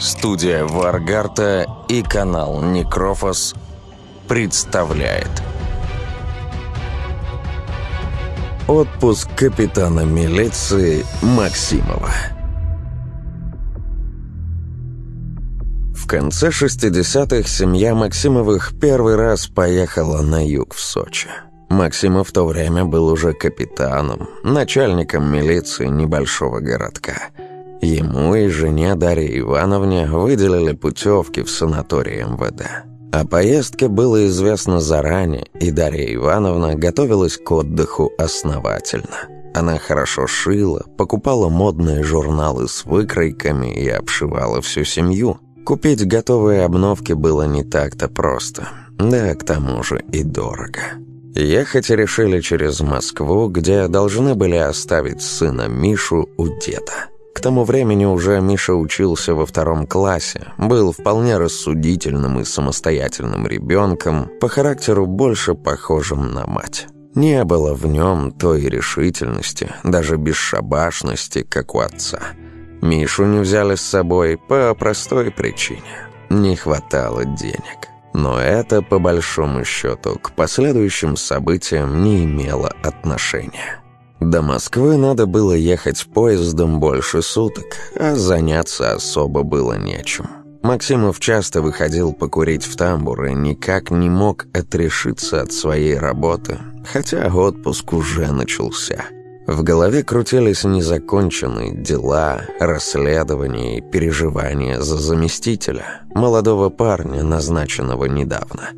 Студия Варгарта и канал Некрофос представляет Отпуск капитана милиции Максимова В конце 60-х семья Максимовых первый раз поехала на юг в Сочи. Максимов в то время был уже капитаном, начальником милиции небольшого городка. Ему и жене Дарье Ивановне выделили путевки в санаторий МВД. О поездке было известно заранее, и Дарья Ивановна готовилась к отдыху основательно. Она хорошо шила, покупала модные журналы с выкройками и обшивала всю семью. Купить готовые обновки было не так-то просто, да к тому же и дорого. Ехать решили через Москву, где должны были оставить сына Мишу у деда. К тому времени уже Миша учился во втором классе, был вполне рассудительным и самостоятельным ребенком, по характеру больше похожим на мать. Не было в нем той решительности, даже бесшабашности, как у отца. Мишу не взяли с собой по простой причине. Не хватало денег. Но это, по большому счету, к последующим событиям не имело отношения. До Москвы надо было ехать поездом больше суток, а заняться особо было нечем. Максимов часто выходил покурить в тамбур и никак не мог отрешиться от своей работы, хотя отпуск уже начался – в голове крутились незаконченные дела, расследования и переживания за заместителя, молодого парня, назначенного недавно.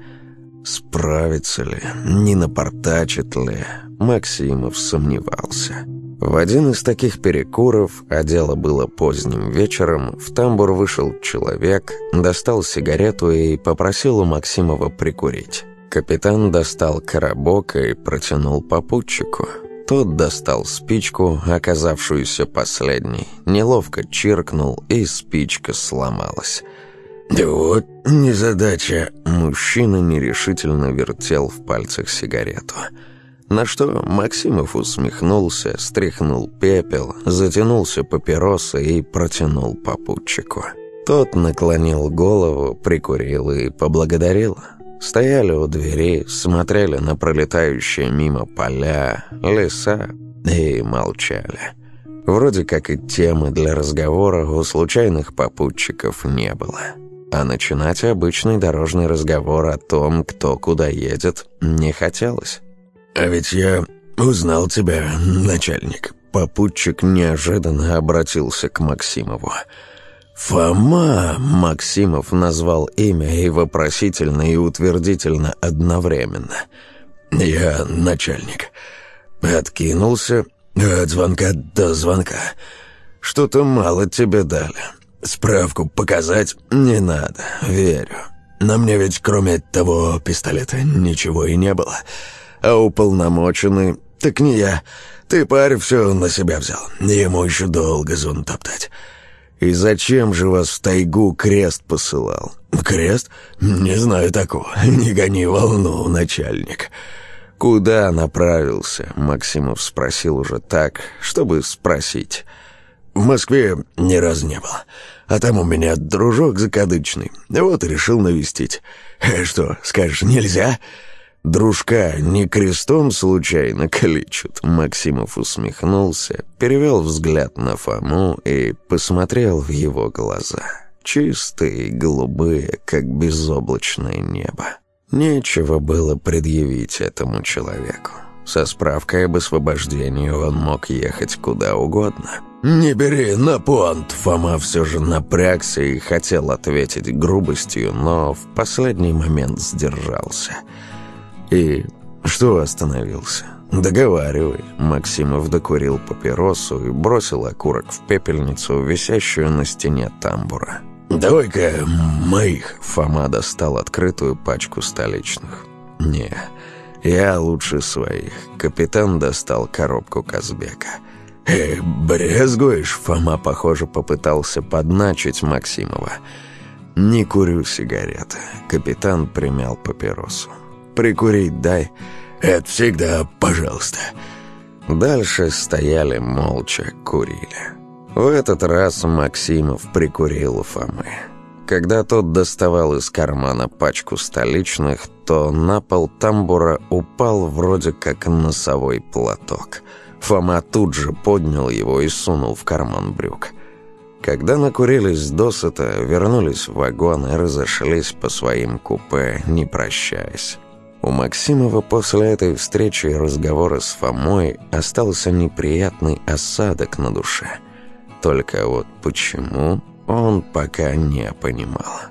Справится ли, не напортачит ли, Максимов сомневался. В один из таких перекуров, а дело было поздним вечером, в тамбур вышел человек, достал сигарету и попросил у Максимова прикурить. Капитан достал коробок и протянул попутчику – тот достал спичку, оказавшуюся последней, неловко чиркнул, и спичка сломалась. «Вот незадача!» Мужчина нерешительно вертел в пальцах сигарету. На что Максимов усмехнулся, стряхнул пепел, затянулся папиросой и протянул попутчику. Тот наклонил голову, прикурил и поблагодарил. Стояли у двери, смотрели на пролетающие мимо поля, леса и молчали. Вроде как и темы для разговора у случайных попутчиков не было. А начинать обычный дорожный разговор о том, кто куда едет, не хотелось. «А ведь я узнал тебя, начальник». Попутчик неожиданно обратился к Максимову. «Фома!» — Максимов назвал имя и вопросительно, и утвердительно одновременно. «Я начальник». Откинулся от звонка до звонка. «Что-то мало тебе дали. Справку показать не надо, верю. На мне ведь кроме того пистолета ничего и не было. А уполномоченный, так не я. Ты, парь, все на себя взял. Ему еще долго зон топтать». «И зачем же вас в тайгу крест посылал?» «Крест? Не знаю такого. Не гони волну, начальник». «Куда направился?» — Максимов спросил уже так, чтобы спросить. «В Москве ни разу не был. А там у меня дружок закадычный. Вот и решил навестить. Э, что, скажешь, нельзя?» «Дружка не крестом случайно кличут?» Максимов усмехнулся, перевел взгляд на Фому и посмотрел в его глаза. Чистые, голубые, как безоблачное небо. Нечего было предъявить этому человеку. Со справкой об освобождении он мог ехать куда угодно. «Не бери на понт!» Фома все же напрягся и хотел ответить грубостью, но в последний момент сдержался – «И что остановился?» «Договаривай». Максимов докурил папиросу и бросил окурок в пепельницу, висящую на стене тамбура. «Давай-ка моих». Фома достал открытую пачку столичных. «Не, я лучше своих». Капитан достал коробку Казбека. «Э, брезгуешь?» Фома, похоже, попытался подначить Максимова. «Не курю сигареты». Капитан примял папиросу. Прикурить дай». «Это всегда, пожалуйста». Дальше стояли молча, курили. В этот раз Максимов прикурил Фомы. Когда тот доставал из кармана пачку столичных, то на пол тамбура упал вроде как носовой платок. Фома тут же поднял его и сунул в карман брюк. Когда накурились досыта, вернулись в вагон и разошлись по своим купе, не прощаясь. У Максимова после этой встречи и разговора с Фомой остался неприятный осадок на душе. Только вот почему, он пока не понимал.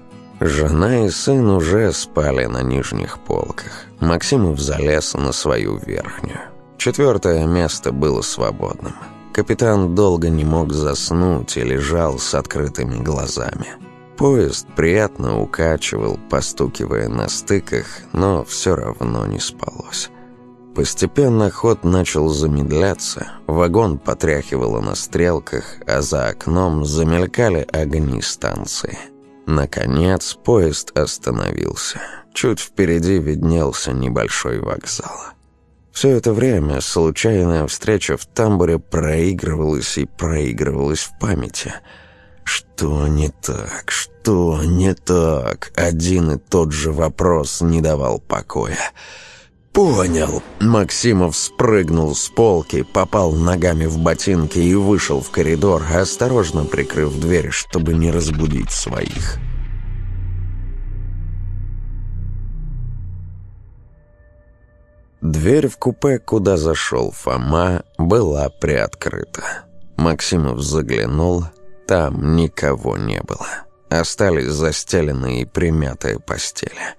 Жена и сын уже спали на нижних полках. Максимов залез на свою верхнюю. Четвертое место было свободным. Капитан долго не мог заснуть и лежал с открытыми глазами. Поезд приятно укачивал, постукивая на стыках, но все равно не спалось. Постепенно ход начал замедляться, вагон потряхивало на стрелках, а за окном замелькали огни станции. Наконец поезд остановился. Чуть впереди виднелся небольшой вокзал. Все это время случайная встреча в тамбуре проигрывалась и проигрывалась в памяти. Что не так, что не так? Один и тот же вопрос не давал покоя. «Понял». Максимов спрыгнул с полки, попал ногами в ботинки и вышел в коридор, осторожно прикрыв дверь, чтобы не разбудить своих. Дверь в купе, куда зашел Фома, была приоткрыта. Максимов заглянул, там никого не было. Остались застеленные и примятые постели.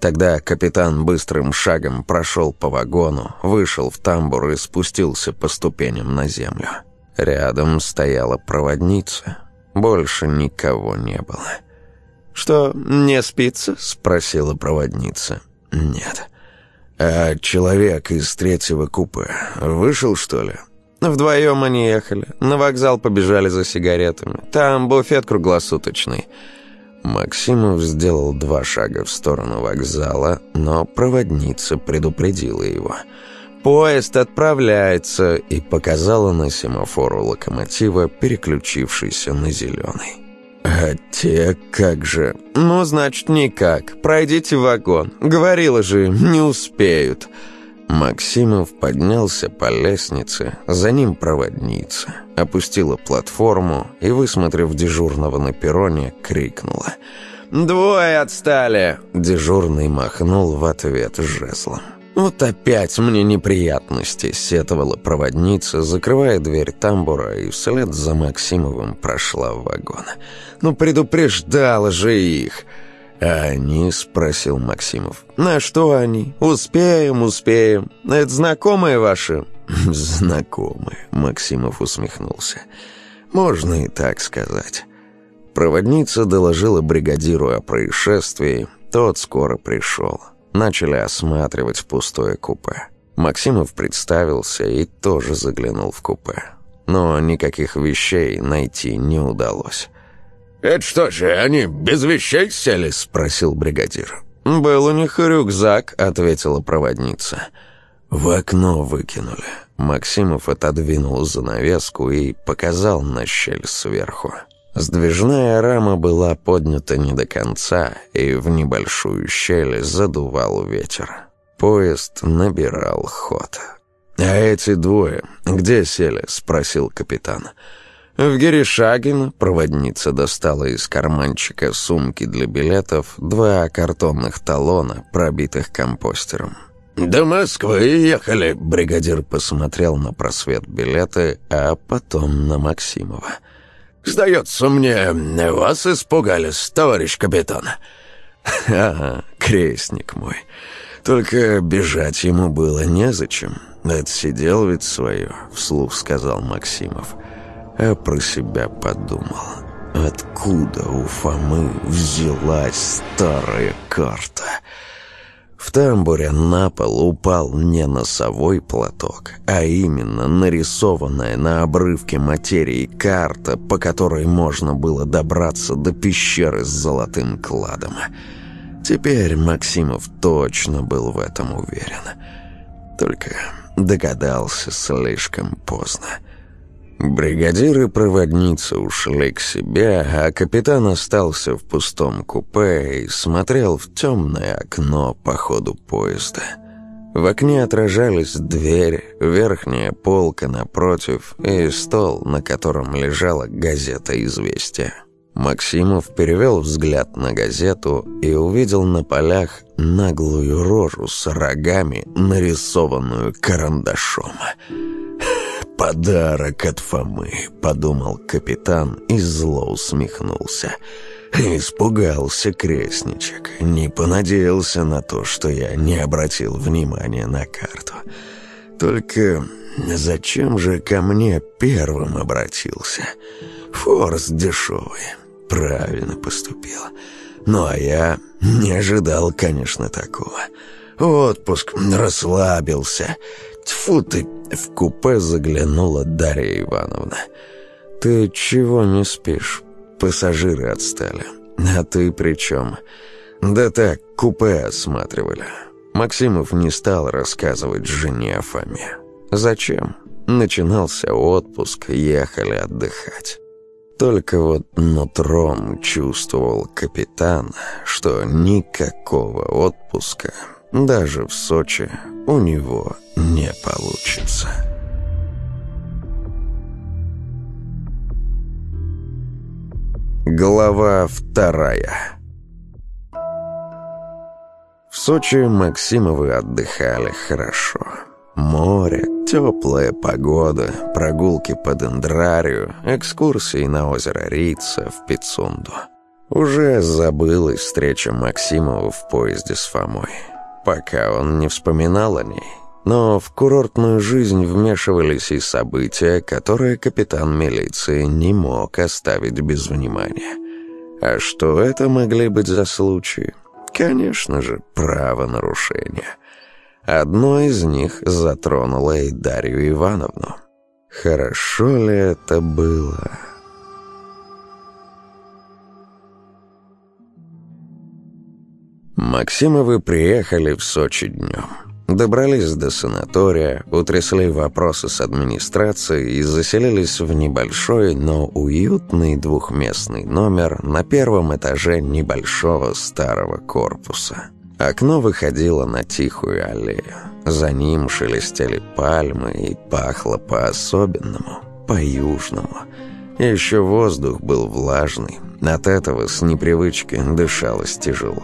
Тогда капитан быстрым шагом прошел по вагону, вышел в тамбур и спустился по ступеням на землю. Рядом стояла проводница. Больше никого не было. «Что, не спится?» — спросила проводница. «Нет». «А человек из третьего купе вышел, что ли?» Вдвоем они ехали. На вокзал побежали за сигаретами. Там буфет круглосуточный. Максимов сделал два шага в сторону вокзала, но проводница предупредила его. «Поезд отправляется!» и показала на семафору локомотива, переключившийся на зеленый. «А те как же?» «Ну, значит, никак. Пройдите вагон. Говорила же, не успеют». Максимов поднялся по лестнице, за ним проводница, опустила платформу и, высмотрев дежурного на перроне, крикнула. «Двое отстали!» Дежурный махнул в ответ жезлом. «Вот опять мне неприятности», — сетовала проводница, закрывая дверь тамбура и вслед за Максимовым прошла в вагон. «Ну предупреждала же их!» «А они?» — спросил Максимов. «На что они? Успеем, успеем. Это знакомые ваши?» «Знакомые», — Максимов усмехнулся. «Можно и так сказать». Проводница доложила бригадиру о происшествии. Тот скоро пришел. Начали осматривать пустое купе. Максимов представился и тоже заглянул в купе. Но никаких вещей найти не удалось. «Это что же, они без вещей сели?» — спросил бригадир. «Был у них рюкзак», — ответила проводница. «В окно выкинули». Максимов отодвинул занавеску и показал на щель сверху. Сдвижная рама была поднята не до конца, и в небольшую щель задувал ветер. Поезд набирал ход. «А эти двое где сели?» — спросил капитан. В Геришагин проводница достала из карманчика сумки для билетов два картонных талона, пробитых компостером. «До Москвы ехали», — бригадир посмотрел на просвет билеты, а потом на Максимова. «Сдается мне, вас испугались, товарищ капитан». «Ага, крестник мой. Только бежать ему было незачем. Отсидел ведь свое», — вслух сказал Максимов. А про себя подумал. Откуда у Фомы взялась старая карта?» В тамбуре на пол упал не носовой платок, а именно нарисованная на обрывке материи карта, по которой можно было добраться до пещеры с золотым кладом. Теперь Максимов точно был в этом уверен. Только догадался слишком поздно. Бригадир и проводница ушли к себе, а капитан остался в пустом купе и смотрел в темное окно по ходу поезда. В окне отражались дверь, верхняя полка напротив и стол, на котором лежала газета «Известия». Максимов перевел взгляд на газету и увидел на полях наглую рожу с рогами, нарисованную карандашом. «Подарок от Фомы», — подумал капитан и зло усмехнулся. Испугался крестничек, не понадеялся на то, что я не обратил внимания на карту. Только зачем же ко мне первым обратился? Форс дешевый, правильно поступил. Ну а я не ожидал, конечно, такого. Отпуск, расслабился. Тьфу ты, в купе заглянула Дарья Ивановна. «Ты чего не спишь? Пассажиры отстали. А ты при чем?» «Да так, купе осматривали». Максимов не стал рассказывать жене о Фоме. «Зачем?» Начинался отпуск, ехали отдыхать. Только вот нутром чувствовал капитан, что никакого отпуска, даже в Сочи, у него не получится. Глава вторая В Сочи Максимовы отдыхали хорошо. Море, теплая погода, прогулки по Дендрарию, экскурсии на озеро Рица в Пицунду. Уже забылась встреча Максимова в поезде с Фомой пока он не вспоминал о ней. Но в курортную жизнь вмешивались и события, которые капитан милиции не мог оставить без внимания. А что это могли быть за случаи? Конечно же, правонарушения. Одно из них затронуло и Дарью Ивановну. Хорошо ли это было? Максимовы приехали в Сочи днем. Добрались до санатория, утрясли вопросы с администрацией и заселились в небольшой, но уютный двухместный номер на первом этаже небольшого старого корпуса. Окно выходило на тихую аллею. За ним шелестели пальмы и пахло по-особенному, по-южному. Еще воздух был влажный, от этого с непривычки дышалось тяжело.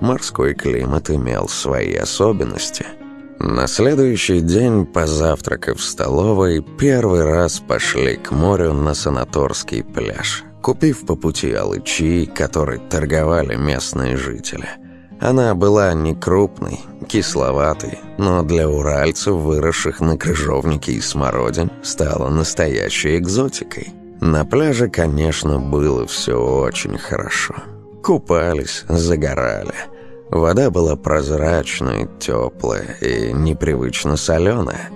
Морской климат имел свои особенности. На следующий день, позавтракав в столовой, первый раз пошли к морю на санаторский пляж, купив по пути алычи, которой торговали местные жители. Она была не крупной, кисловатой, но для уральцев, выросших на крыжовнике и смородин, стала настоящей экзотикой. На пляже, конечно, было все очень хорошо. Купались, загорали. Вода была прозрачной, теплая и непривычно соленая.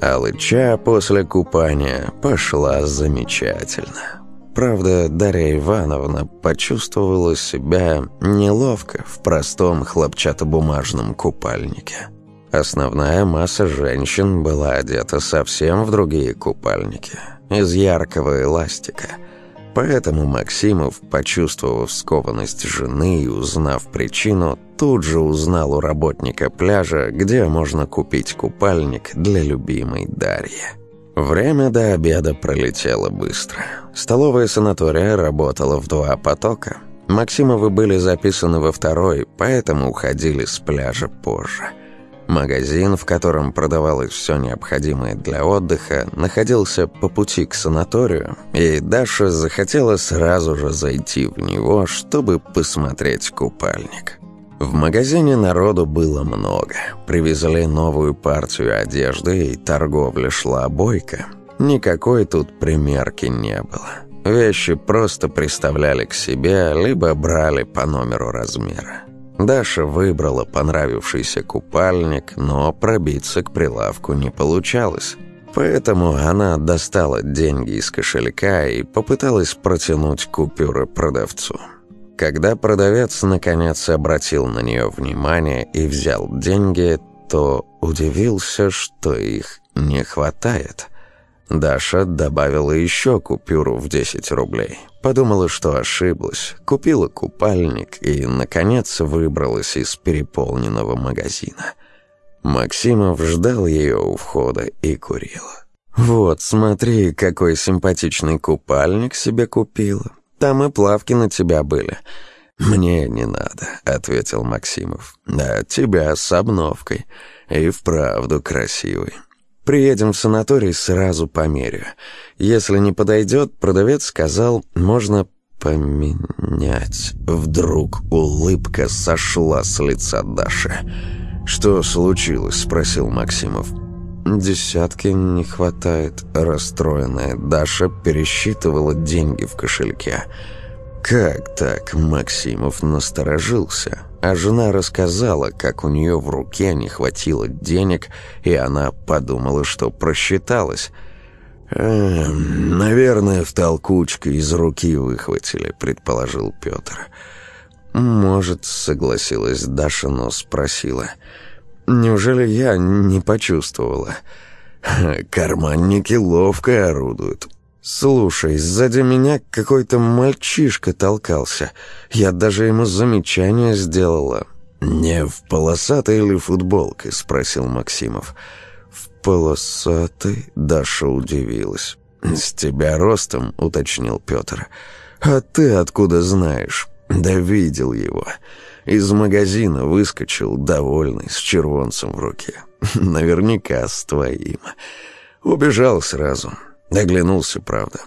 А лыча после купания пошла замечательно. Правда, Дарья Ивановна почувствовала себя неловко в простом хлопчатобумажном купальнике. Основная масса женщин была одета совсем в другие купальники, из яркого эластика – Поэтому Максимов, почувствовав скованность жены и узнав причину, тут же узнал у работника пляжа, где можно купить купальник для любимой Дарьи. Время до обеда пролетело быстро. Столовая санатория работала в два потока. Максимовы были записаны во второй, поэтому уходили с пляжа позже – Магазин, в котором продавалось все необходимое для отдыха, находился по пути к санаторию, и Даша захотела сразу же зайти в него, чтобы посмотреть купальник. В магазине народу было много. Привезли новую партию одежды, и торговля шла бойко. Никакой тут примерки не было. Вещи просто приставляли к себе, либо брали по номеру размера. Даша выбрала понравившийся купальник, но пробиться к прилавку не получалось. Поэтому она достала деньги из кошелька и попыталась протянуть купюры продавцу. Когда продавец наконец обратил на нее внимание и взял деньги, то удивился, что их не хватает. Даша добавила еще купюру в 10 рублей. Подумала, что ошиблась, купила купальник и, наконец, выбралась из переполненного магазина. Максимов ждал ее у входа и курил. «Вот, смотри, какой симпатичный купальник себе купила. Там и плавки на тебя были». «Мне не надо», — ответил Максимов. «А тебя с обновкой. И вправду красивый. Приедем в санаторий, сразу померю. Если не подойдет, продавец сказал, можно поменять. Вдруг улыбка сошла с лица Даши. «Что случилось?» — спросил Максимов. «Десятки не хватает», — расстроенная Даша пересчитывала деньги в кошельке. «Как так?» — Максимов насторожился а жена рассказала, как у нее в руке не хватило денег, и она подумала, что просчиталась. «Э, «Наверное, в толкучке из руки выхватили», — предположил Петр. «Может», — согласилась Даша, но спросила. «Неужели я не почувствовала?» «Карманники ловко орудуют. «Слушай, сзади меня какой-то мальчишка толкался. Я даже ему замечание сделала». «Не в полосатой или футболке?» — спросил Максимов. «В полосатой?» — Даша удивилась. «С тебя ростом?» — уточнил Петр. «А ты откуда знаешь?» «Да видел его. Из магазина выскочил, довольный, с червонцем в руке. Наверняка с твоим. Убежал сразу». Оглянулся, правда.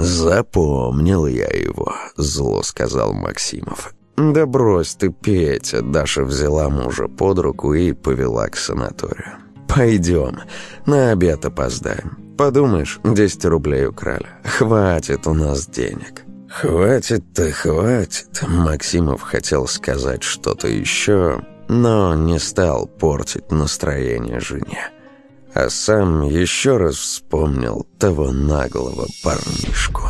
«Запомнил я его», — зло сказал Максимов. «Да брось ты, Петя!» Даша взяла мужа под руку и повела к санаторию. «Пойдем, на обед опоздаем. Подумаешь, 10 рублей украли. Хватит у нас денег». «Хватит-то хватит», Максимов хотел сказать что-то еще, но не стал портить настроение жене а сам еще раз вспомнил того наглого парнишку.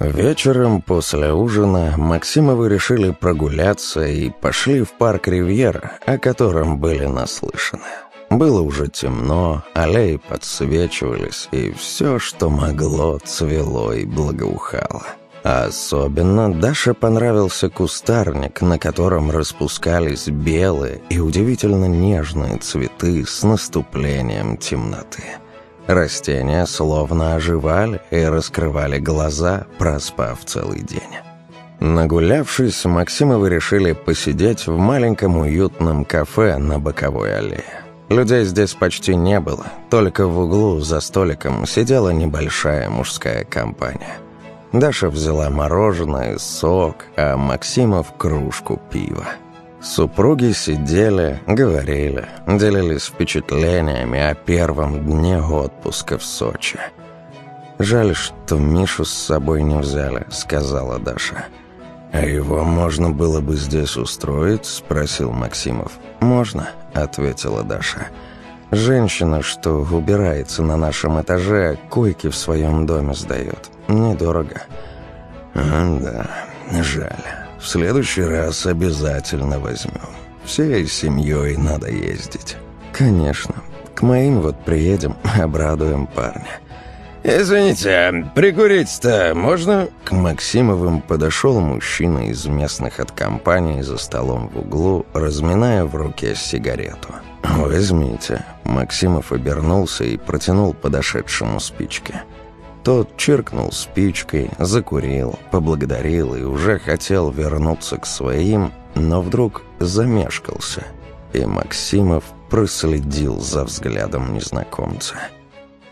Вечером после ужина Максимовы решили прогуляться и пошли в парк «Ривьера», о котором были наслышаны. Было уже темно, аллеи подсвечивались, и все, что могло, цвело и благоухало. Особенно Даше понравился кустарник, на котором распускались белые и удивительно нежные цветы с наступлением темноты. Растения словно оживали и раскрывали глаза, проспав целый день. Нагулявшись, Максимовы решили посидеть в маленьком уютном кафе на боковой аллее. Людей здесь почти не было, только в углу за столиком сидела небольшая мужская компания – Даша взяла мороженое, сок, а Максимов — кружку пива. Супруги сидели, говорили, делились впечатлениями о первом дне отпуска в Сочи. «Жаль, что Мишу с собой не взяли», — сказала Даша. «А его можно было бы здесь устроить?» — спросил Максимов. «Можно», — ответила Даша. «Женщина, что убирается на нашем этаже, койки в своем доме сдает. Недорого. А, да, жаль. В следующий раз обязательно возьмем. Всей семьей надо ездить. Конечно. К моим вот приедем, обрадуем парня. «Извините, прикурить-то можно?» К Максимовым подошел мужчина из местных от компании за столом в углу, разминая в руке сигарету. «Возьмите». Максимов обернулся и протянул подошедшему спички. Тот чиркнул спичкой, закурил, поблагодарил и уже хотел вернуться к своим, но вдруг замешкался, и Максимов проследил за взглядом незнакомца.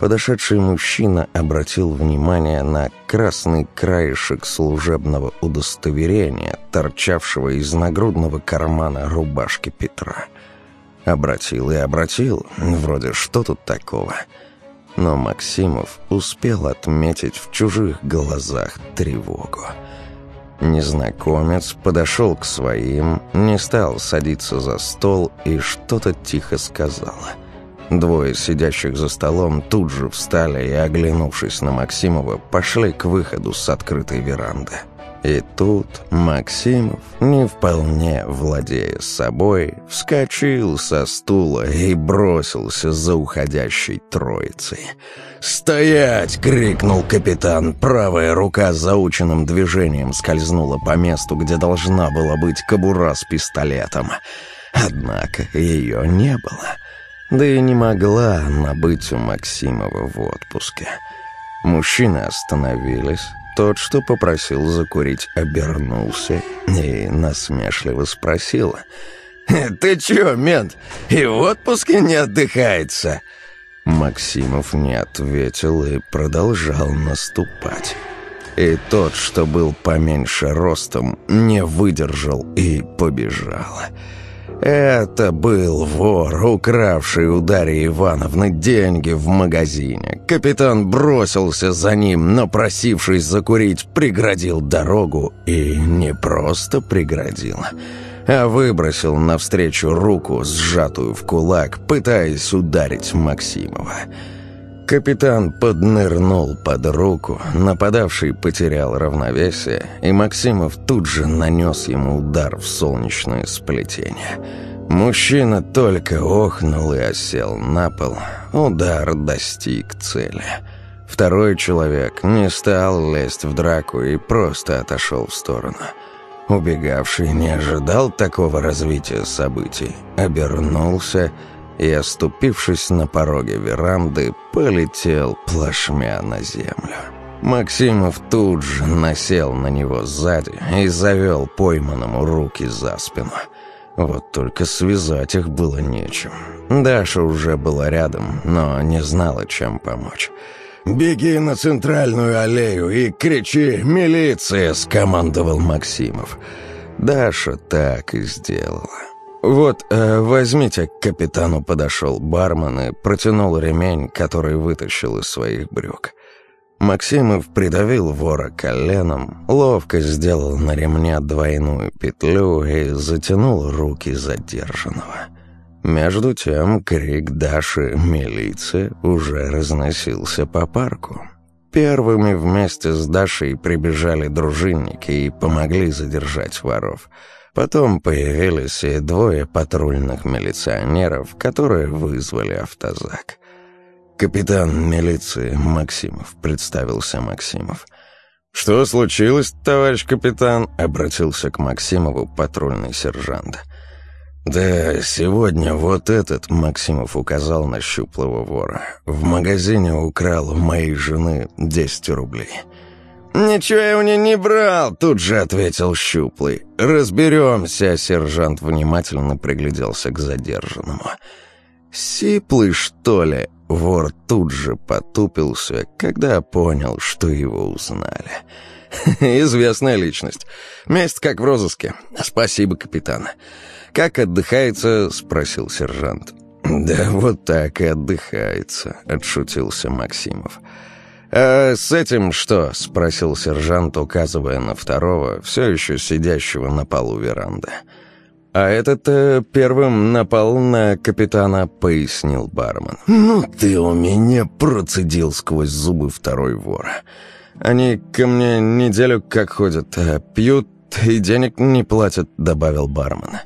Подошедший мужчина обратил внимание на красный краешек служебного удостоверения, торчавшего из нагрудного кармана рубашки Петра. Обратил и обратил, вроде что тут такого – но Максимов успел отметить в чужих глазах тревогу. Незнакомец подошел к своим, не стал садиться за стол и что-то тихо сказал. Двое сидящих за столом тут же встали и, оглянувшись на Максимова, пошли к выходу с открытой веранды. И тут Максимов, не вполне владея собой, вскочил со стула и бросился за уходящей троицей. «Стоять!» — крикнул капитан. Правая рука заученным движением скользнула по месту, где должна была быть кобура с пистолетом. Однако ее не было. Да и не могла она быть у Максимова в отпуске. Мужчины остановились. Тот, что попросил закурить, обернулся и насмешливо спросил. «Ты чё, мент, и в отпуске не отдыхается?» Максимов не ответил и продолжал наступать. И тот, что был поменьше ростом, не выдержал и побежал. Это был вор, укравший у Дарьи Ивановны деньги в магазине. Капитан бросился за ним, но, просившись закурить, преградил дорогу. И не просто преградил, а выбросил навстречу руку, сжатую в кулак, пытаясь ударить Максимова. Капитан поднырнул под руку, нападавший потерял равновесие, и Максимов тут же нанес ему удар в солнечное сплетение. Мужчина только охнул и осел на пол. Удар достиг цели. Второй человек не стал лезть в драку и просто отошел в сторону. Убегавший не ожидал такого развития событий, обернулся и, оступившись на пороге веранды, полетел плашмя на землю. Максимов тут же насел на него сзади и завел пойманному руки за спину. Вот только связать их было нечем. Даша уже была рядом, но не знала, чем помочь. «Беги на центральную аллею и кричи «Милиция!» — скомандовал Максимов. Даша так и сделала. «Вот, э, возьмите», — к капитану подошел бармен и протянул ремень, который вытащил из своих брюк. Максимов придавил вора коленом, ловко сделал на ремне двойную петлю и затянул руки задержанного. Между тем крик Даши «Милиция!» уже разносился по парку. Первыми вместе с Дашей прибежали дружинники и помогли задержать воров — Потом появились и двое патрульных милиционеров, которые вызвали автозак. «Капитан милиции Максимов», — представился Максимов. «Что случилось, товарищ капитан?» — обратился к Максимову патрульный сержант. «Да сегодня вот этот», — Максимов указал на щуплого вора, «в магазине украл у моей жены 10 рублей». «Ничего я у нее не брал», — тут же ответил Щуплый. «Разберемся», — сержант внимательно пригляделся к задержанному. «Сиплый, что ли?» Вор тут же потупился, когда понял, что его узнали. «Известная личность. Месть как в розыске. Спасибо, капитан». «Как отдыхается?» — спросил сержант. «Да вот так и отдыхается», — отшутился Максимов. «Максимов». «А с этим что?» — спросил сержант, указывая на второго, все еще сидящего на полу веранды. «А этот э, первым напал на капитана», — пояснил бармен. «Ну ты у меня процедил сквозь зубы второй вор. Они ко мне неделю как ходят, а пьют и денег не платят», — добавил бармен.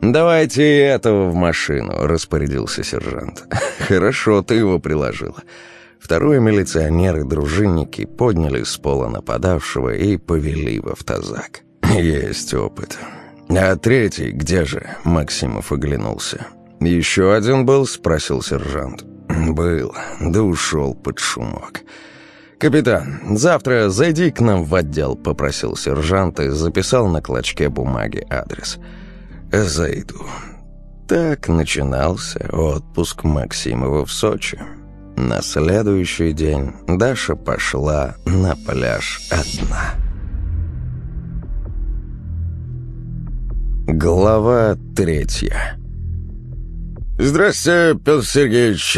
«Давайте этого в машину», — распорядился сержант. «Хорошо, ты его приложила». Второй милиционер и дружинники подняли с пола нападавшего и повели в автозак. «Есть опыт. А третий где же?» — Максимов оглянулся. «Еще один был?» — спросил сержант. «Был, да ушел под шумок». «Капитан, завтра зайди к нам в отдел», — попросил сержант и записал на клочке бумаги адрес. «Зайду». Так начинался отпуск Максимова в Сочи. На следующий день Даша пошла на пляж одна. Глава третья «Здравствуйте, Петр Сергеевич!»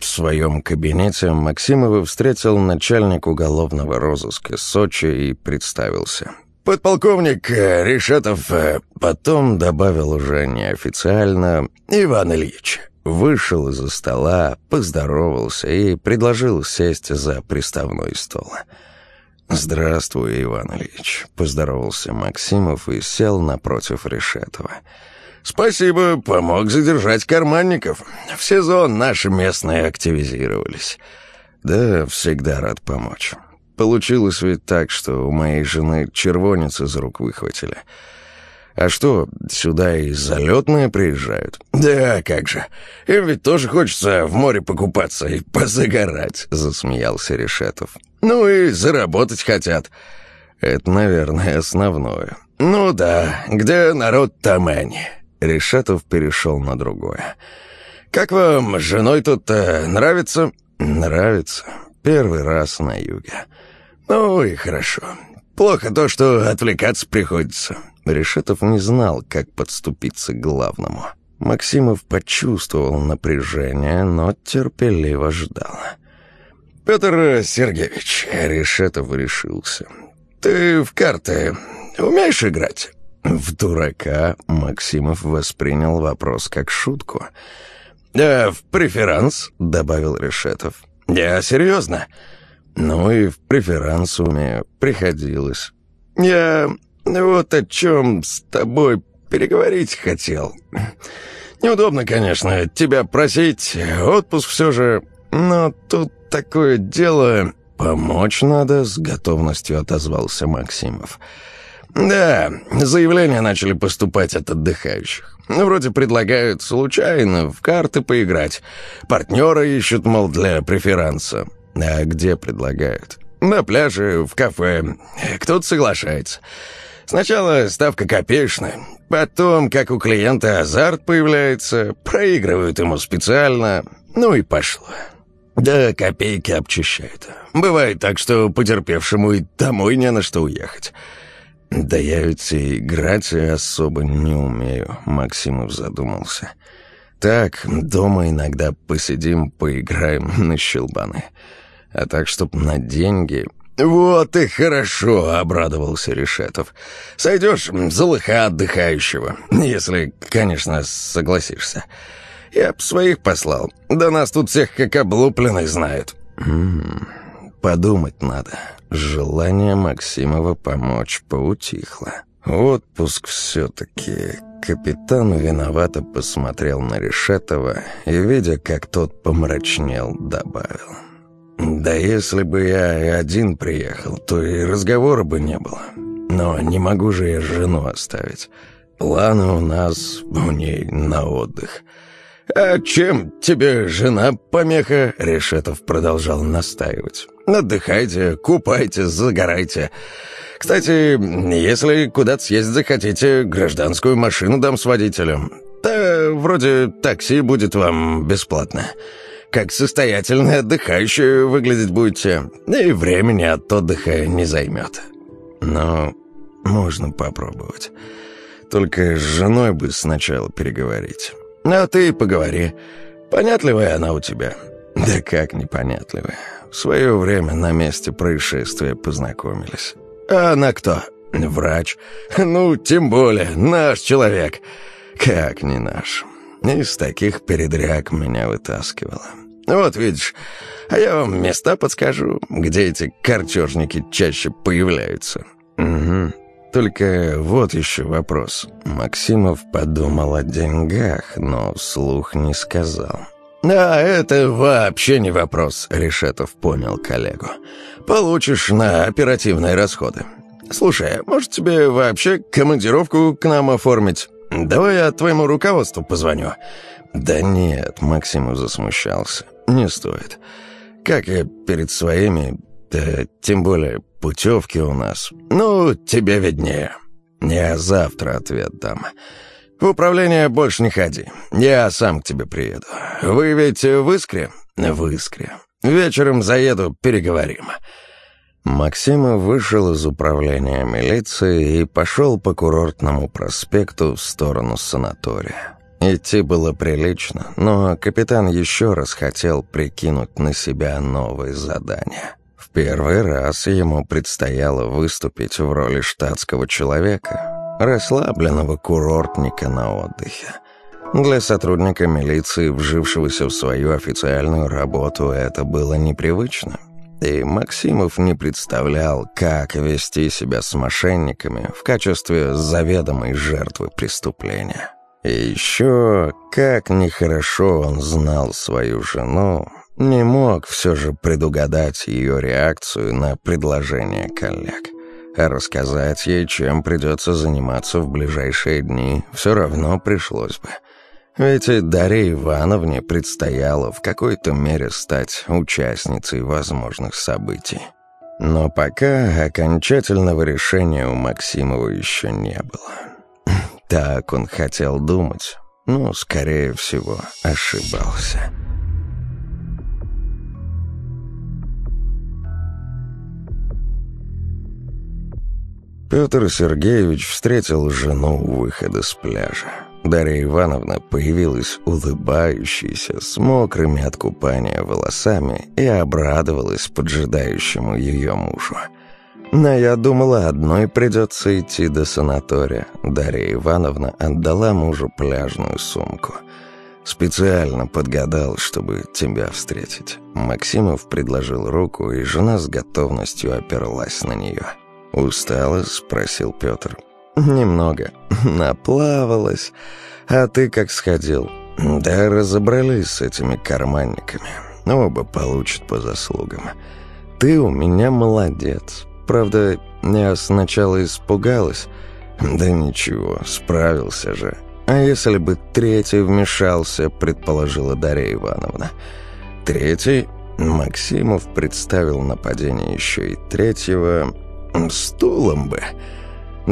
В своем кабинете Максимова встретил начальник уголовного розыска Сочи и представился. «Подполковник Решетов...» Потом добавил уже неофициально «Иван Ильич». Вышел из-за стола, поздоровался и предложил сесть за приставной стол. «Здравствуй, Иван Ильич», — поздоровался Максимов и сел напротив Решетова. «Спасибо, помог задержать карманников. В сезон наши местные активизировались». «Да, всегда рад помочь. Получилось ведь так, что у моей жены червонец из рук выхватили». А что, сюда и залетные приезжают? Да, как же. Им ведь тоже хочется в море покупаться и позагорать, засмеялся Решетов. Ну и заработать хотят. Это, наверное, основное. Ну да, где народ, там они. Решетов перешел на другое. «Как вам с женой тут нравится?» «Нравится. Первый раз на юге». «Ну и хорошо. Плохо то, что отвлекаться приходится. Решетов не знал, как подступиться к главному. Максимов почувствовал напряжение, но терпеливо ждал. «Петр Сергеевич», — Решетов решился, — «ты в карты умеешь играть?» В дурака Максимов воспринял вопрос как шутку. «Да, в преферанс», — добавил Решетов. «Я серьезно». «Ну и в преферанс умею. Приходилось». «Я вот о чем с тобой переговорить хотел. Неудобно, конечно, тебя просить, отпуск все же, но тут такое дело... Помочь надо, с готовностью отозвался Максимов. Да, заявления начали поступать от отдыхающих. Вроде предлагают случайно в карты поиграть. Партнера ищут, мол, для преферанса. А где предлагают? На пляже, в кафе. Кто-то соглашается. Сначала ставка копеечная, потом, как у клиента азарт появляется, проигрывают ему специально, ну и пошло. Да копейки обчищают. Бывает так, что потерпевшему и домой не на что уехать. «Да я ведь и играть особо не умею», — Максимов задумался. «Так, дома иногда посидим, поиграем на щелбаны. А так, чтоб на деньги, «Вот и хорошо», — обрадовался Решетов. «Сойдешь за лыха отдыхающего, если, конечно, согласишься. Я б своих послал, да нас тут всех как облупленных знают». М -м, «Подумать надо». Желание Максимова помочь поутихло. Отпуск все-таки. Капитан виновато посмотрел на Решетова и, видя, как тот помрачнел, добавил. Да если бы я один приехал, то и разговора бы не было. Но не могу же я жену оставить. Планы у нас, у ней на отдых. «А чем тебе жена помеха?» — Решетов продолжал настаивать. «Отдыхайте, купайтесь, загорайте. Кстати, если куда-то съездить захотите, гражданскую машину дам с водителем. Да, вроде такси будет вам бесплатно» как состоятельные отдыхающие выглядеть будете, и времени от отдыха не займет. Но можно попробовать. Только с женой бы сначала переговорить. А ты поговори. Понятливая она у тебя? Да как непонятливая. В свое время на месте происшествия познакомились. А она кто? Врач. Ну, тем более, наш человек. Как не наш. Из таких передряг меня вытаскивало. Вот видишь, а я вам места подскажу, где эти картежники чаще появляются. Угу. Только вот еще вопрос. Максимов подумал о деньгах, но слух не сказал. «А это вообще не вопрос», — Решетов понял коллегу. «Получишь на оперативные расходы. Слушай, может тебе вообще командировку к нам оформить?» «Давай я твоему руководству позвоню». «Да нет», — Максимов засмущался. «Не стоит. Как я перед своими... Да тем более путевки у нас. Ну, тебе виднее». «Я завтра ответ дам». «В управление больше не ходи. Я сам к тебе приеду. Вы ведь в Искре?» «В Искре. Вечером заеду, переговорим». Максима вышел из управления милиции и пошел по курортному проспекту в сторону санатория. Идти было прилично, но капитан еще раз хотел прикинуть на себя новые задания. В первый раз ему предстояло выступить в роли штатского человека, расслабленного курортника на отдыхе. Для сотрудника милиции, вжившегося в свою официальную работу, это было непривычно. И Максимов не представлял, как вести себя с мошенниками в качестве заведомой жертвы преступления. И еще, как нехорошо он знал свою жену, не мог все же предугадать ее реакцию на предложение коллег. А рассказать ей, чем придется заниматься в ближайшие дни, все равно пришлось бы. Ведь Дарье Ивановне предстояло в какой-то мере стать участницей возможных событий. Но пока окончательного решения у Максимова еще не было. Так он хотел думать, но, скорее всего, ошибался. Петр Сергеевич встретил жену у выхода с пляжа. Дарья Ивановна появилась улыбающейся, с мокрыми от купания волосами и обрадовалась поджидающему ее мужу. Но я думала, одной придется идти до санатория. Дарья Ивановна отдала мужу пляжную сумку. Специально подгадал, чтобы тебя встретить. Максимов предложил руку, и жена с готовностью оперлась на нее. «Устала?» — спросил Петр. «Немного. Наплавалась. А ты как сходил?» «Да разобрались с этими карманниками. Оба получат по заслугам. Ты у меня молодец. Правда, я сначала испугалась. Да ничего, справился же. А если бы третий вмешался, предположила Дарья Ивановна. Третий? Максимов представил нападение еще и третьего стулом бы.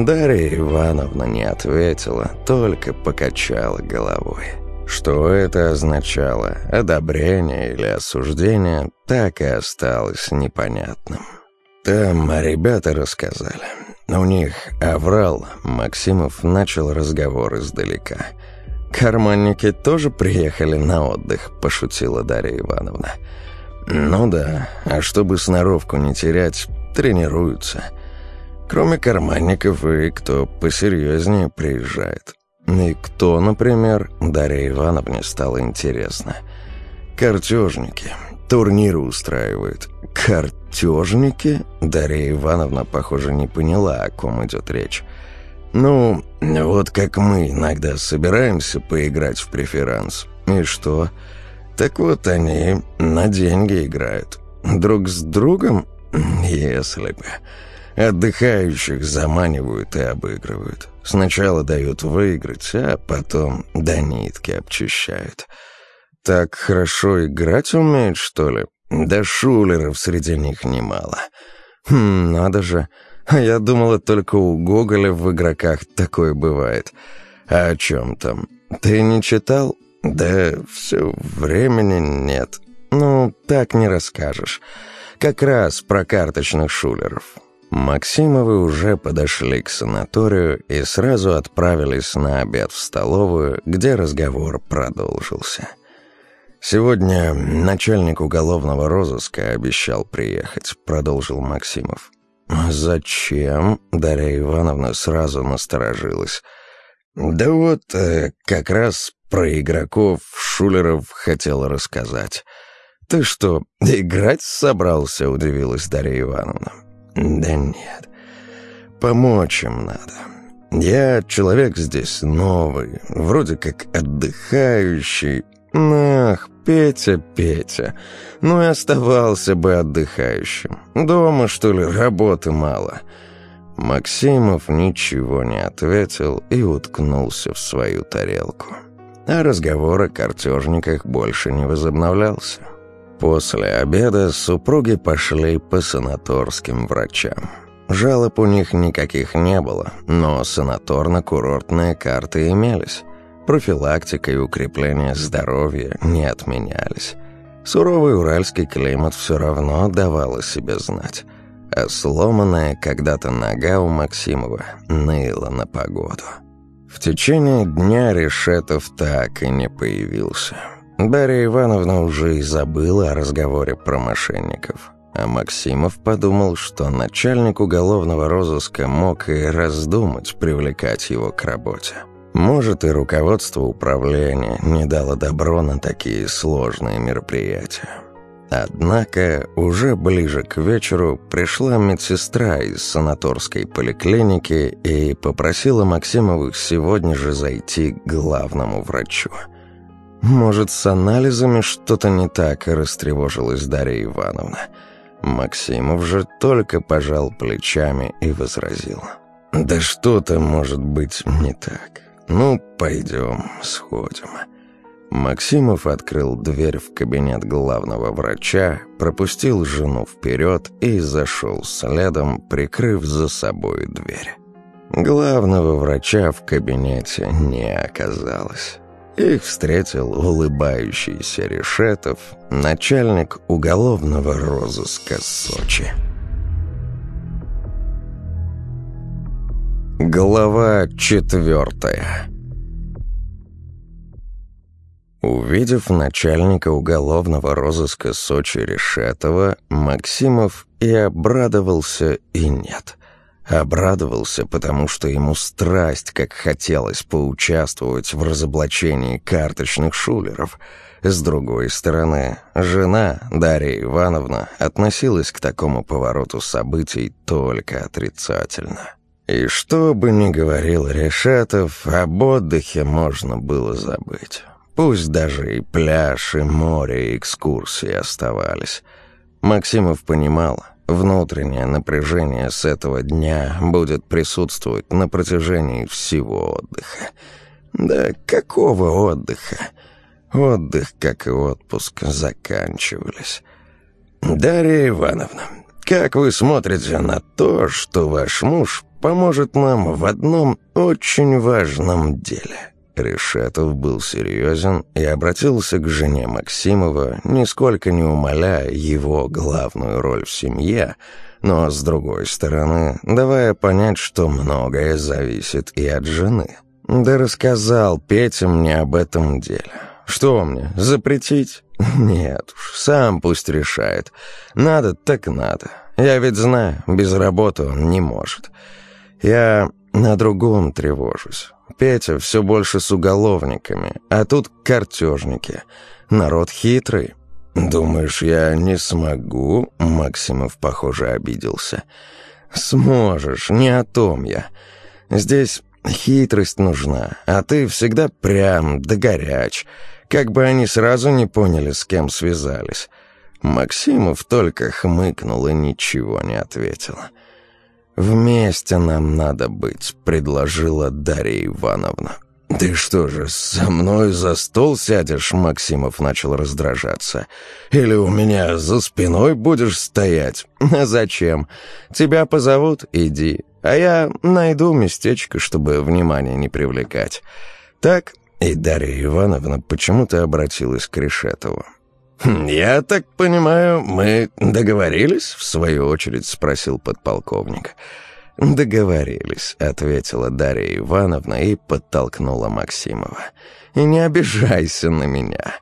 Дарья Ивановна не ответила, только покачала головой. Что это означало, одобрение или осуждение, так и осталось непонятным. Там ребята рассказали. У них оврал, Максимов начал разговор издалека. «Карманники тоже приехали на отдых», — пошутила Дарья Ивановна. «Ну да, а чтобы сноровку не терять, тренируются. Кроме карманников и кто посерьезнее приезжает. И кто, например, Дарья Ивановне стало интересно. Картежники. Турниры устраивают. Картежники? Дарья Ивановна, похоже, не поняла, о ком идет речь. Ну, вот как мы иногда собираемся поиграть в преферанс. И что? Так вот они на деньги играют. Друг с другом? Если бы. Отдыхающих заманивают и обыгрывают. Сначала дают выиграть, а потом до нитки обчищают. Так хорошо играть умеют, что ли? Да шулеров среди них немало. Хм, надо же. А я думала, только у Гоголя в игроках такое бывает. А о чем там? Ты не читал? Да все, времени нет. Ну, так не расскажешь. Как раз про карточных шулеров. Максимовы уже подошли к санаторию и сразу отправились на обед в столовую, где разговор продолжился. «Сегодня начальник уголовного розыска обещал приехать», — продолжил Максимов. «Зачем?» — Дарья Ивановна сразу насторожилась. «Да вот, э, как раз про игроков Шулеров хотел рассказать». «Ты что, играть собрался?» — удивилась Дарья Ивановна. «Да нет, помочь им надо. Я человек здесь новый, вроде как отдыхающий. Ах, Петя, Петя, ну и оставался бы отдыхающим. Дома, что ли, работы мало». Максимов ничего не ответил и уткнулся в свою тарелку. А разговор о картежниках больше не возобновлялся. После обеда супруги пошли по санаторским врачам. Жалоб у них никаких не было, но санаторно-курортные карты имелись. Профилактика и укрепление здоровья не отменялись. Суровый уральский климат все равно давал о себе знать. А сломанная когда-то нога у Максимова ныла на погоду. В течение дня Решетов так и не появился. Дарья Ивановна уже и забыла о разговоре про мошенников. А Максимов подумал, что начальник уголовного розыска мог и раздумать привлекать его к работе. Может, и руководство управления не дало добро на такие сложные мероприятия. Однако уже ближе к вечеру пришла медсестра из санаторской поликлиники и попросила Максимовых сегодня же зайти к главному врачу. «Может, с анализами что-то не так?» – растревожилась Дарья Ивановна. Максимов же только пожал плечами и возразил. «Да что-то может быть не так. Ну, пойдем, сходим». Максимов открыл дверь в кабинет главного врача, пропустил жену вперед и зашел следом, прикрыв за собой дверь. Главного врача в кабинете не оказалось. Их встретил улыбающийся Решетов, начальник уголовного розыска Сочи. Глава четвертая Увидев начальника уголовного розыска Сочи Решетова, Максимов и обрадовался, и нет. Обрадовался, потому что ему страсть, как хотелось поучаствовать в разоблачении карточных шулеров. С другой стороны, жена, Дарья Ивановна, относилась к такому повороту событий только отрицательно. И что бы ни говорил Решетов, об отдыхе можно было забыть. Пусть даже и пляж, и море, и экскурсии оставались. Максимов понимал, внутреннее напряжение с этого дня будет присутствовать на протяжении всего отдыха. Да какого отдыха? Отдых, как и отпуск, заканчивались. «Дарья Ивановна, как вы смотрите на то, что ваш муж поможет нам в одном очень важном деле?» Решетов был серьезен и обратился к жене Максимова, нисколько не умаляя его главную роль в семье, но, с другой стороны, давая понять, что многое зависит и от жены. «Да рассказал Петя мне об этом деле. Что мне, запретить? Нет уж, сам пусть решает. Надо так надо. Я ведь знаю, без работы он не может. Я на другом тревожусь». Петя все больше с уголовниками, а тут картежники. Народ хитрый. «Думаешь, я не смогу?» Максимов, похоже, обиделся. «Сможешь, не о том я. Здесь хитрость нужна, а ты всегда прям да горяч. Как бы они сразу не поняли, с кем связались». Максимов только хмыкнул и ничего не ответил. «Вместе нам надо быть», — предложила Дарья Ивановна. «Ты что же, со мной за стол сядешь?» Максимов начал раздражаться. «Или у меня за спиной будешь стоять?» «А зачем? Тебя позовут? Иди. А я найду местечко, чтобы внимание не привлекать». Так и Дарья Ивановна почему-то обратилась к Решетову. Хм, «Я так понимаю, мы договорились?» — в свою очередь спросил подполковник. «Договорились», — ответила Дарья Ивановна и подтолкнула Максимова. «И не обижайся на меня».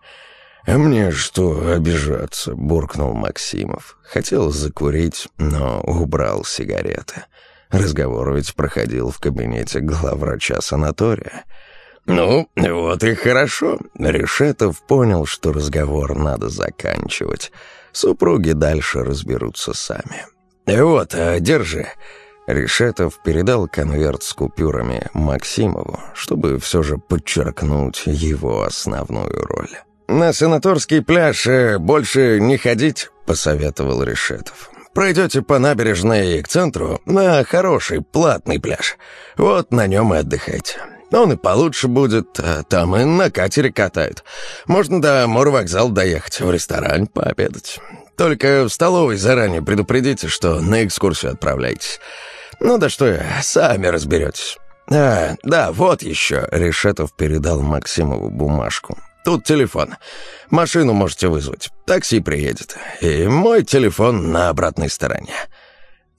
«А мне что обижаться?» — буркнул Максимов. Хотел закурить, но убрал сигареты. Разговор ведь проходил в кабинете главврача санатория. «Ну, вот и хорошо». Решетов понял, что разговор надо заканчивать. Супруги дальше разберутся сами. «Вот, а, держи». Решетов передал конверт с купюрами Максимову, чтобы все же подчеркнуть его основную роль. «На санаторский пляж э, больше не ходить», — посоветовал Решетов. «Пройдете по набережной к центру на хороший платный пляж. Вот на нем и отдыхайте. Он и получше будет, а там и на катере катают. Можно до морвокзала доехать, в ресторан пообедать. Только в столовой заранее предупредите, что на экскурсию отправляйтесь. Ну да что я, сами разберетесь. А, да, вот еще. Решетов передал Максимову бумажку. Тут телефон. Машину можете вызвать. Такси приедет. И мой телефон на обратной стороне.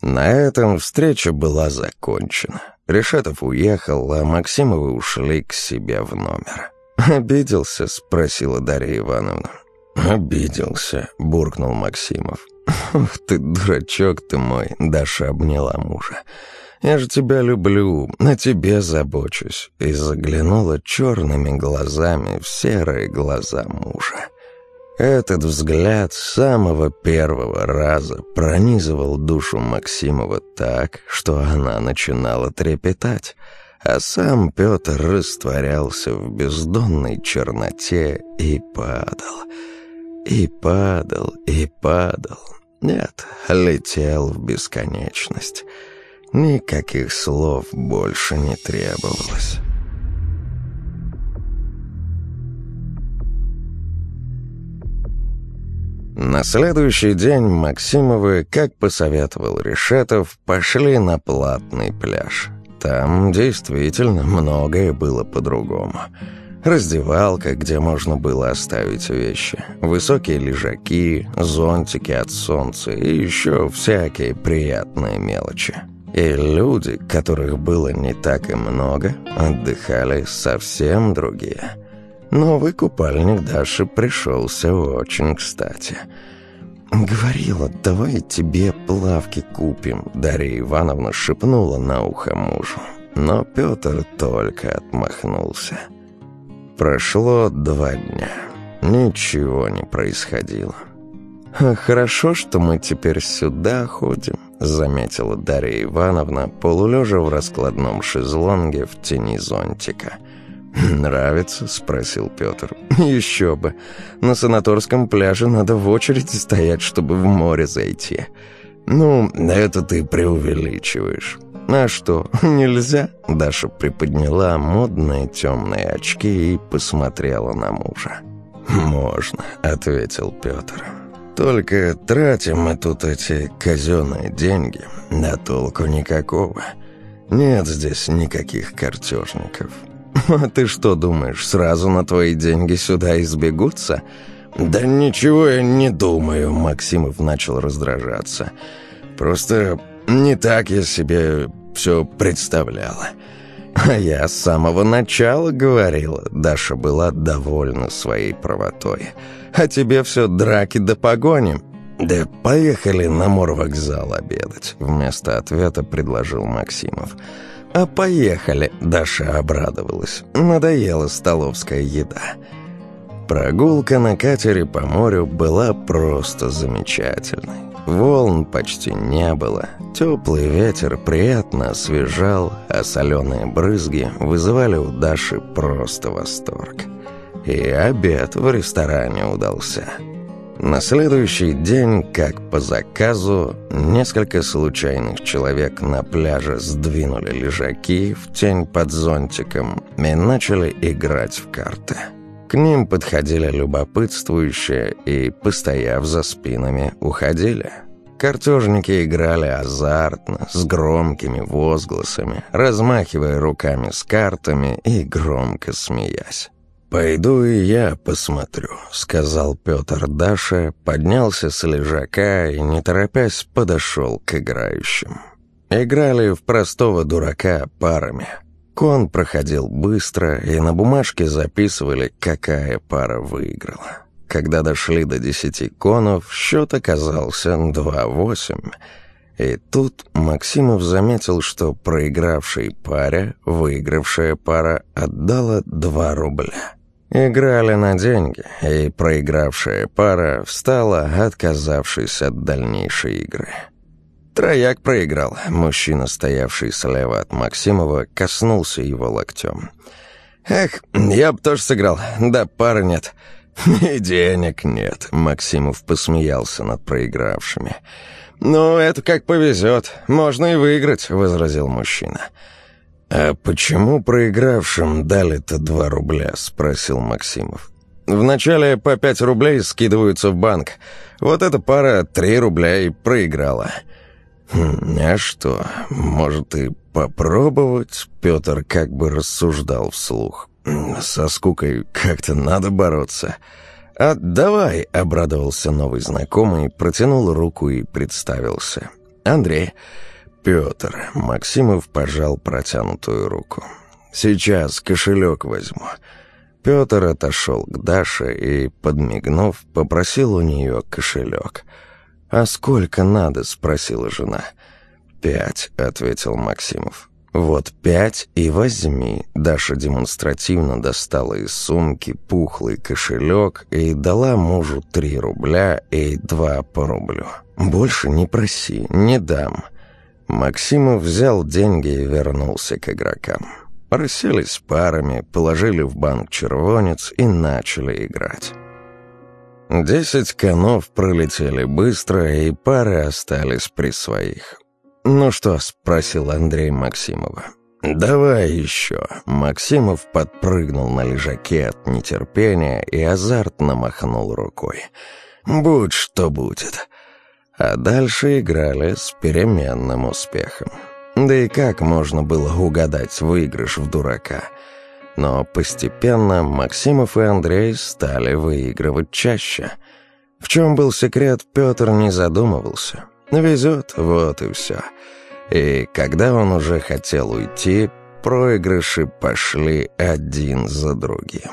На этом встреча была закончена. Решетов уехал, а Максимовы ушли к себе в номер. «Обиделся?» — спросила Дарья Ивановна. «Обиделся», — буркнул Максимов. «Ух ты, дурачок ты мой!» — Даша обняла мужа. «Я же тебя люблю, о тебе забочусь». И заглянула черными глазами в серые глаза мужа. Этот взгляд с самого первого раза пронизывал душу Максимова так, что она начинала трепетать, а сам Петр растворялся в бездонной черноте и падал, и падал, и падал. Нет, летел в бесконечность. Никаких слов больше не требовалось. На следующий день Максимовы, как посоветовал Решетов, пошли на платный пляж. Там действительно многое было по-другому. Раздевалка, где можно было оставить вещи, высокие лежаки, зонтики от солнца и еще всякие приятные мелочи. И люди, которых было не так и много, отдыхали совсем другие – Новый купальник Даши пришелся очень кстати. «Говорила, давай тебе плавки купим», — Дарья Ивановна шепнула на ухо мужу. Но Петр только отмахнулся. Прошло два дня. Ничего не происходило. «Хорошо, что мы теперь сюда ходим», — заметила Дарья Ивановна, полулежа в раскладном шезлонге в тени зонтика. «Нравится?» — спросил Петр. «Еще бы. На санаторском пляже надо в очереди стоять, чтобы в море зайти». «Ну, это ты преувеличиваешь». «А что, нельзя?» Даша приподняла модные темные очки и посмотрела на мужа. «Можно», — ответил Петр. «Только тратим мы тут эти казенные деньги, на толку никакого. Нет здесь никаких картежников». «А ты что думаешь, сразу на твои деньги сюда избегутся?» «Да ничего я не думаю», — Максимов начал раздражаться. «Просто не так я себе все представляла». «А я с самого начала говорила», — Даша была довольна своей правотой. «А тебе все драки да погони». «Да поехали на морвокзал обедать», — вместо ответа предложил Максимов. «Максимов». «А поехали!» – Даша обрадовалась. Надоела столовская еда. Прогулка на катере по морю была просто замечательной. Волн почти не было, теплый ветер приятно освежал, а соленые брызги вызывали у Даши просто восторг. И обед в ресторане удался – на следующий день, как по заказу, несколько случайных человек на пляже сдвинули лежаки в тень под зонтиком и начали играть в карты. К ним подходили любопытствующие и, постояв за спинами, уходили. Картежники играли азартно, с громкими возгласами, размахивая руками с картами и громко смеясь. «Пойду и я посмотрю», — сказал Петр Даша, поднялся с лежака и, не торопясь, подошел к играющим. Играли в простого дурака парами. Кон проходил быстро, и на бумажке записывали, какая пара выиграла. Когда дошли до десяти конов, счет оказался 2-8. И тут Максимов заметил, что проигравшей паре выигравшая пара отдала 2 рубля. Играли на деньги, и проигравшая пара встала, отказавшись от дальнейшей игры. Трояк проиграл. Мужчина, стоявший слева от Максимова, коснулся его локтем. «Эх, я бы тоже сыграл. Да пары нет». «И денег нет», — Максимов посмеялся над проигравшими. «Ну, это как повезет. Можно и выиграть», — возразил мужчина. «Да». «А почему проигравшим дали-то два рубля?» — спросил Максимов. «Вначале по пять рублей скидываются в банк. Вот эта пара три рубля и проиграла». «Хм, «А что, может и попробовать?» — Петр как бы рассуждал вслух. «Со скукой как-то надо бороться». «А давай!» — обрадовался новый знакомый, протянул руку и представился. «Андрей». «Петр», — Максимов пожал протянутую руку. «Сейчас кошелек возьму». Петр отошел к Даше и, подмигнув, попросил у нее кошелек. «А сколько надо?» — спросила жена. «Пять», — ответил Максимов. Вот пять и возьми. Даша демонстративно достала из сумки пухлый кошелек и дала мужу три рубля и два по рублю. Больше не проси, не дам. Максимов взял деньги и вернулся к игрокам. Расселись парами, положили в банк червонец и начали играть. Десять конов пролетели быстро, и пары остались при своих. «Ну что?» — спросил Андрей Максимова. «Давай еще». Максимов подпрыгнул на лежаке от нетерпения и азартно махнул рукой. «Будь что будет». А дальше играли с переменным успехом. Да и как можно было угадать выигрыш в дурака? Но постепенно Максимов и Андрей стали выигрывать чаще. В чем был секрет, Петр не задумывался. Везет, вот и все. И когда он уже хотел уйти, проигрыши пошли один за другим.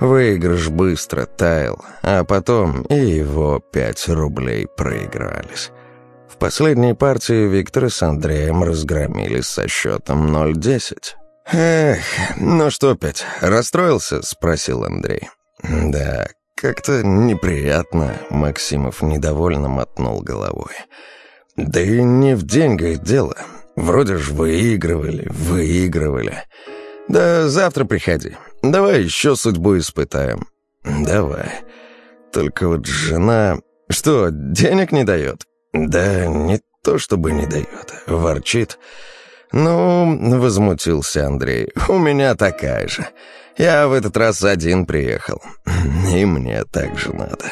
Выигрыш быстро таял, а потом и его пять рублей проигрались. В последней партии Виктор с Андреем разгромились со счетом 0-10. «Эх, ну что, Пять, расстроился?» — спросил Андрей. «Да, как-то неприятно», — Максимов недовольно мотнул головой. «Да и не в деньгах дело. Вроде ж выигрывали, выигрывали. Да завтра приходи. Давай еще судьбу испытаем». «Давай. Только вот жена... Что, денег не дает?» «Да не то чтобы не дает. Ворчит». «Ну, — возмутился Андрей, — у меня такая же. Я в этот раз один приехал. И мне так же надо».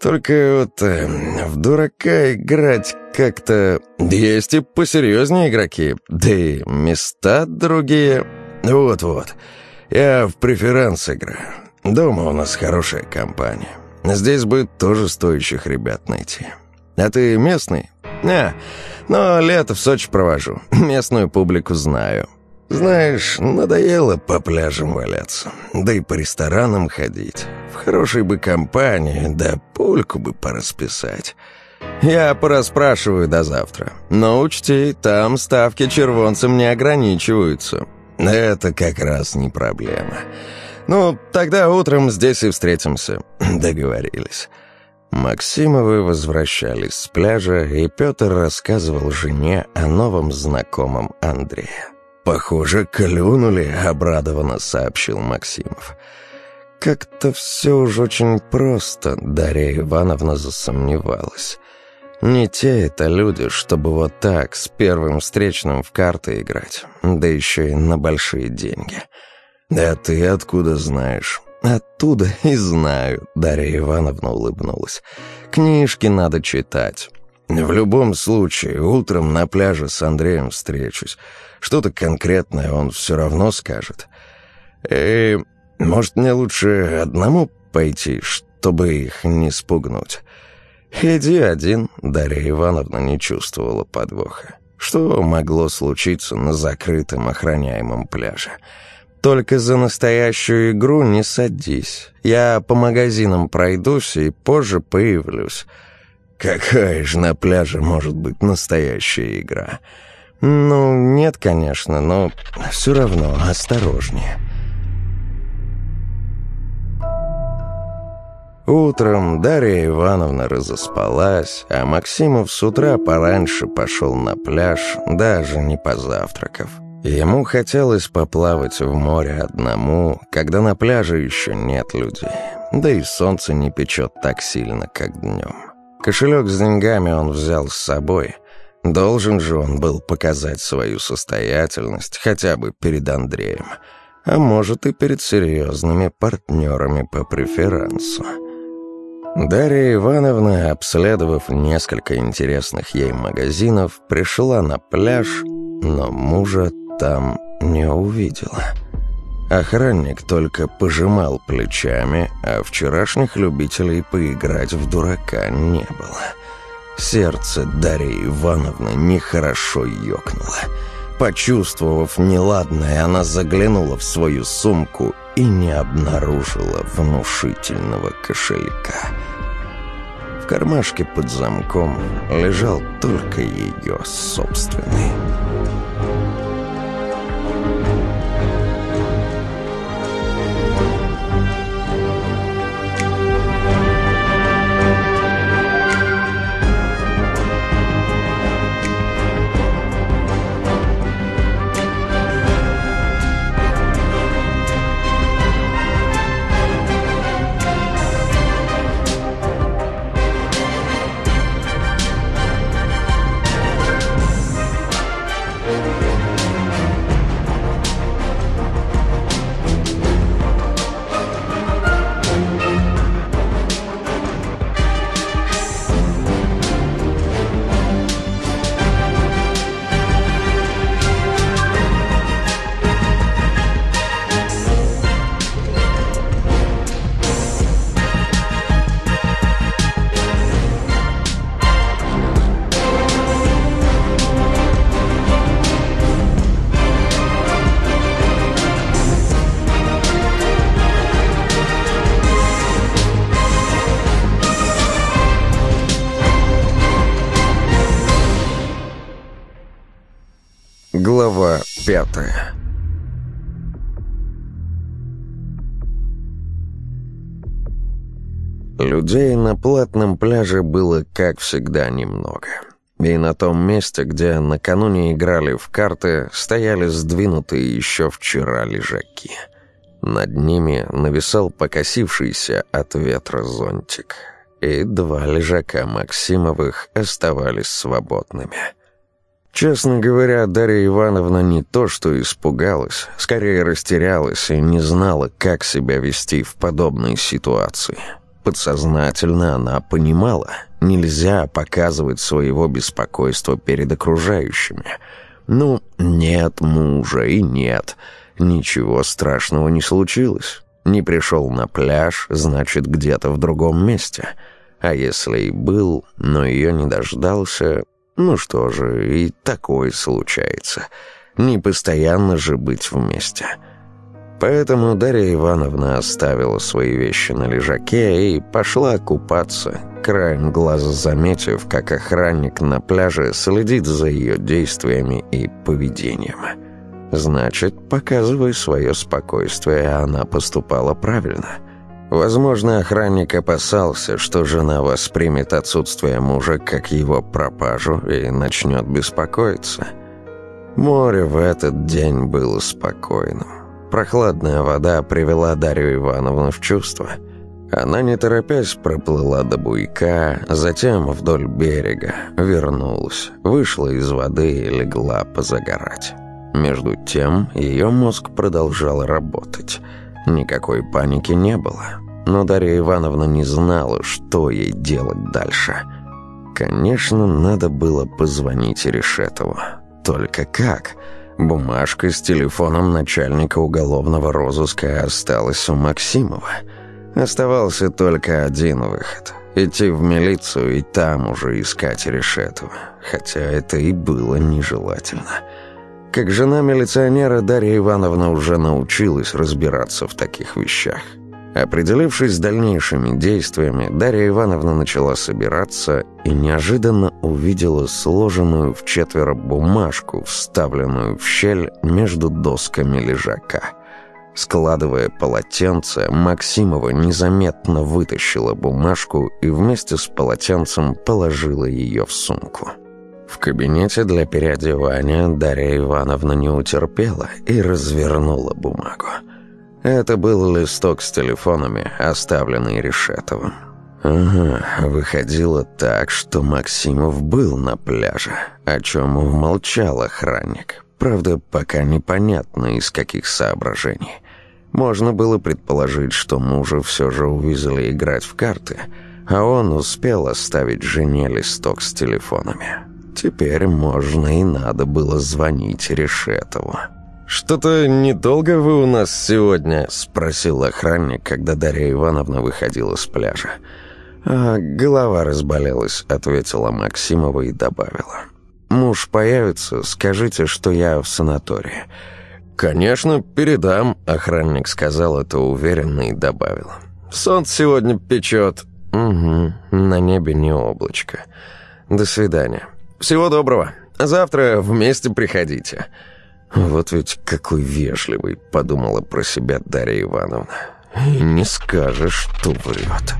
Только вот э, в дурака играть как-то... Есть и посерьезнее игроки, да и места другие. Вот-вот, я в преферанс играю. Дома у нас хорошая компания. Здесь бы тоже стоящих ребят найти. А ты местный? Не, но лето в Сочи провожу. Местную публику знаю. Знаешь, надоело по пляжам валяться, да и по ресторанам ходить. В хорошей бы компании, да пульку бы порасписать. Я порасспрашиваю до завтра. Но учти, там ставки червонцам не ограничиваются. Это как раз не проблема. Ну, тогда утром здесь и встретимся. Договорились. Максимовы возвращались с пляжа, и Петр рассказывал жене о новом знакомом Андрея. «Похоже, клюнули», — обрадованно сообщил Максимов. «Как-то все уж очень просто», — Дарья Ивановна засомневалась. «Не те это люди, чтобы вот так, с первым встречным в карты играть, да еще и на большие деньги». «Да ты откуда знаешь?» «Оттуда и знаю», — Дарья Ивановна улыбнулась. «Книжки надо читать. В любом случае, утром на пляже с Андреем встречусь. Что-то конкретное он все равно скажет. И, может, мне лучше одному пойти, чтобы их не спугнуть? Иди один, Дарья Ивановна не чувствовала подвоха. Что могло случиться на закрытом охраняемом пляже? Только за настоящую игру не садись. Я по магазинам пройдусь и позже появлюсь. Какая же на пляже может быть настоящая игра?» «Ну, нет, конечно, но все равно осторожнее». Утром Дарья Ивановна разоспалась, а Максимов с утра пораньше пошел на пляж, даже не позавтракав. Ему хотелось поплавать в море одному, когда на пляже еще нет людей, да и солнце не печет так сильно, как днем. Кошелек с деньгами он взял с собой — Должен же он был показать свою состоятельность хотя бы перед Андреем, а может и перед серьезными партнерами по преферансу. Дарья Ивановна, обследовав несколько интересных ей магазинов, пришла на пляж, но мужа там не увидела. Охранник только пожимал плечами, а вчерашних любителей поиграть в дурака не было — Сердце Дарьи Ивановны нехорошо ёкнуло. Почувствовав неладное, она заглянула в свою сумку и не обнаружила внушительного кошелька. В кармашке под замком лежал только ее собственный. Пятое. Людей на платном пляже было, как всегда, немного. И на том месте, где накануне играли в карты, стояли сдвинутые еще вчера лежаки. Над ними нависал покосившийся от ветра зонтик. И два лежака Максимовых оставались свободными. Честно говоря, Дарья Ивановна не то что испугалась, скорее растерялась и не знала, как себя вести в подобной ситуации. Подсознательно она понимала, нельзя показывать своего беспокойства перед окружающими. Ну, нет мужа и нет. Ничего страшного не случилось. Не пришел на пляж, значит, где-то в другом месте. А если и был, но ее не дождался, ну что же, и такое случается. Не постоянно же быть вместе. Поэтому Дарья Ивановна оставила свои вещи на лежаке и пошла купаться, краем глаза заметив, как охранник на пляже следит за ее действиями и поведением. Значит, показывая свое спокойствие, она поступала правильно. Возможно, охранник опасался, что жена воспримет отсутствие мужа как его пропажу и начнет беспокоиться. Море в этот день было спокойным. Прохладная вода привела Дарью Ивановну в чувство. Она, не торопясь, проплыла до буйка, затем вдоль берега, вернулась, вышла из воды и легла позагорать. Между тем ее мозг продолжал работать. Никакой паники не было, но Дарья Ивановна не знала, что ей делать дальше. Конечно, надо было позвонить Решетову. Только как? Бумажка с телефоном начальника уголовного розыска осталась у Максимова. Оставался только один выход — идти в милицию и там уже искать Решетова, хотя это и было нежелательно. Как жена милиционера, Дарья Ивановна уже научилась разбираться в таких вещах. Определившись с дальнейшими действиями, Дарья Ивановна начала собираться и неожиданно увидела сложенную в четверо бумажку, вставленную в щель между досками лежака. Складывая полотенце, Максимова незаметно вытащила бумажку и вместе с полотенцем положила ее в сумку. В кабинете для переодевания Дарья Ивановна не утерпела и развернула бумагу. Это был листок с телефонами, оставленный Решетовым. Ага, выходило так, что Максимов был на пляже, о чем умолчал охранник. Правда, пока непонятно, из каких соображений. Можно было предположить, что мужа все же увезли играть в карты, а он успел оставить жене листок с телефонами. Теперь можно и надо было звонить Решетову. «Что-то недолго вы у нас сегодня?» — спросил охранник, когда Дарья Ивановна выходила с пляжа. «А, голова разболелась», — ответила Максимова и добавила. «Муж появится, скажите, что я в санатории». «Конечно, передам», — охранник сказал это уверенно и добавил. «Солнце сегодня печет». «Угу, на небе не облачко. До свидания». «Всего доброго. Завтра вместе приходите». «Вот ведь какой вежливый», — подумала про себя Дарья Ивановна. «И не скажешь, что врет».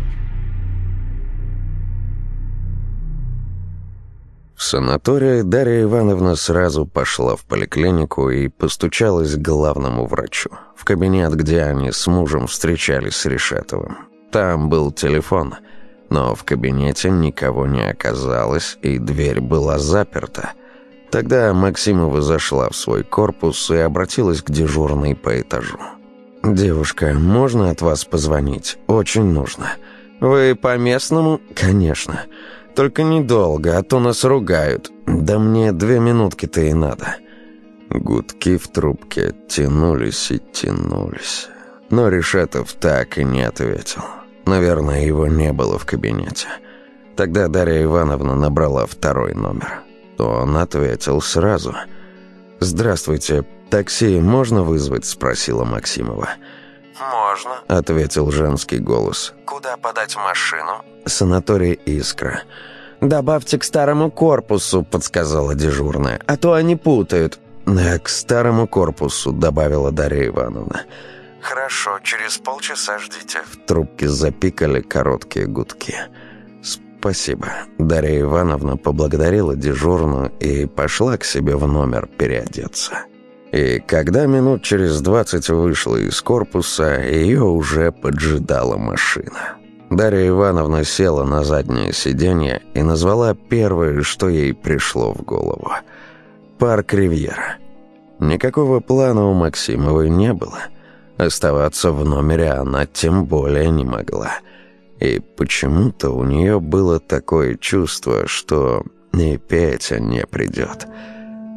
В санатории Дарья Ивановна сразу пошла в поликлинику и постучалась к главному врачу, в кабинет, где они с мужем встречались с Решетовым. Там был телефон, но в кабинете никого не оказалось, и дверь была заперта — Тогда Максимова зашла в свой корпус и обратилась к дежурной по этажу. «Девушка, можно от вас позвонить? Очень нужно». «Вы по местному?» «Конечно. Только недолго, а то нас ругают. Да мне две минутки-то и надо». Гудки в трубке тянулись и тянулись. Но Решетов так и не ответил. Наверное, его не было в кабинете. Тогда Дарья Ивановна набрала второй номер то он ответил сразу. «Здравствуйте, такси можно вызвать?» – спросила Максимова. «Можно», – ответил женский голос. «Куда подать машину?» «Санаторий «Искра». «Добавьте к старому корпусу», — подсказала дежурная, «а то они путают». «Э, «К старому корпусу», — добавила Дарья Ивановна. «Хорошо, через полчаса ждите». В трубке запикали короткие гудки. «Спасибо». Дарья Ивановна поблагодарила дежурную и пошла к себе в номер переодеться. И когда минут через двадцать вышла из корпуса, ее уже поджидала машина. Дарья Ивановна села на заднее сиденье и назвала первое, что ей пришло в голову. «Парк Ривьера». Никакого плана у Максимовой не было. Оставаться в номере она тем более не могла. И почему-то у нее было такое чувство, что и Петя не придет.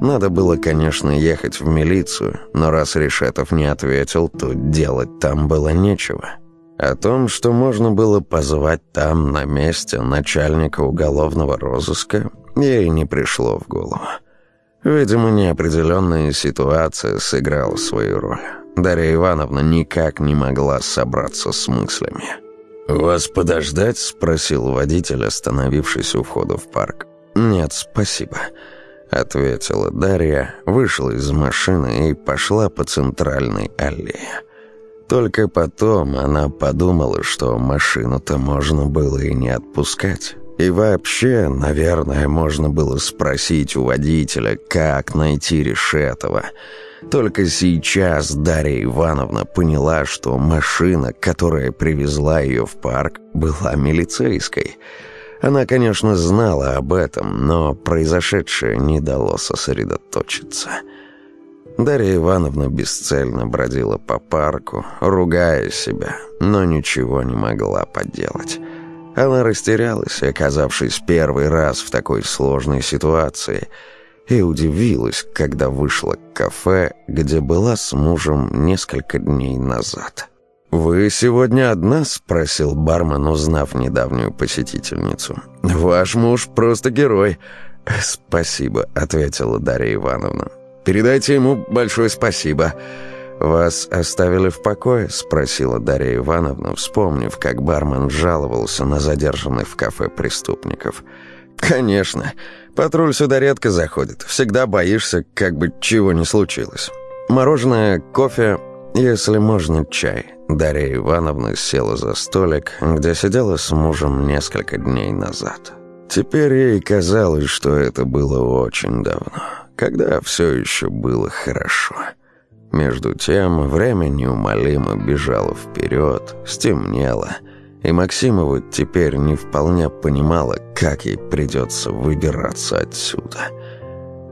Надо было, конечно, ехать в милицию, но раз Решетов не ответил, то делать там было нечего. О том, что можно было позвать там, на месте, начальника уголовного розыска, ей не пришло в голову. Видимо, неопределенная ситуация сыграла свою роль. Дарья Ивановна никак не могла собраться с мыслями. «Вас подождать?» — спросил водитель, остановившись у входа в парк. «Нет, спасибо», — ответила Дарья, вышла из машины и пошла по центральной аллее. Только потом она подумала, что машину-то можно было и не отпускать. И вообще, наверное, можно было спросить у водителя, как найти Решетова. Только сейчас Дарья Ивановна поняла, что машина, которая привезла ее в парк, была милицейской. Она, конечно, знала об этом, но произошедшее не дало сосредоточиться. Дарья Ивановна бесцельно бродила по парку, ругая себя, но ничего не могла поделать. Она растерялась, оказавшись первый раз в такой сложной ситуации, и удивилась, когда вышла к кафе, где была с мужем несколько дней назад. «Вы сегодня одна?» — спросил бармен, узнав недавнюю посетительницу. «Ваш муж просто герой». «Спасибо», — ответила Дарья Ивановна. Передайте ему большое спасибо». «Вас оставили в покое?» — спросила Дарья Ивановна, вспомнив, как бармен жаловался на задержанных в кафе преступников. «Конечно. Патруль сюда редко заходит. Всегда боишься, как бы чего не случилось. Мороженое, кофе, если можно, чай». Дарья Ивановна села за столик, где сидела с мужем несколько дней назад. Теперь ей казалось, что это было очень давно когда все еще было хорошо. Между тем, время неумолимо бежало вперед, стемнело, и Максимова теперь не вполне понимала, как ей придется выбираться отсюда.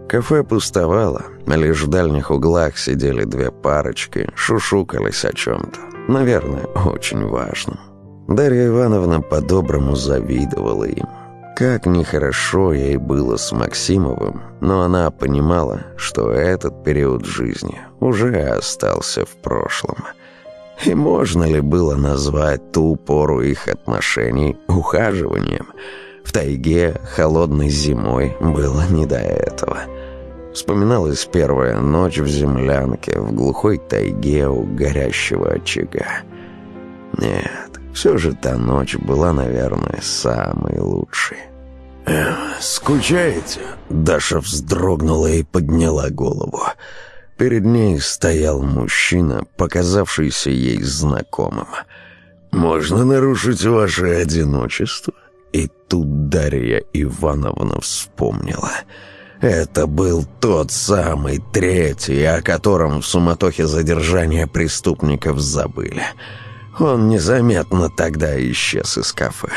Кафе пустовало, лишь в дальних углах сидели две парочки, шушукались о чем-то, наверное, очень важном. Дарья Ивановна по-доброму завидовала им. Как нехорошо ей было с Максимовым, но она понимала, что этот период жизни уже остался в прошлом. И можно ли было назвать ту пору их отношений ухаживанием? В тайге холодной зимой было не до этого. Вспоминалась первая ночь в землянке, в глухой тайге у горящего очага. Нет, все же та ночь была, наверное, самой лучшей. «Скучаете?» Даша вздрогнула и подняла голову. Перед ней стоял мужчина, показавшийся ей знакомым. «Можно нарушить ваше одиночество?» И тут Дарья Ивановна вспомнила. Это был тот самый третий, о котором в суматохе задержания преступников забыли. Он незаметно тогда исчез из кафе.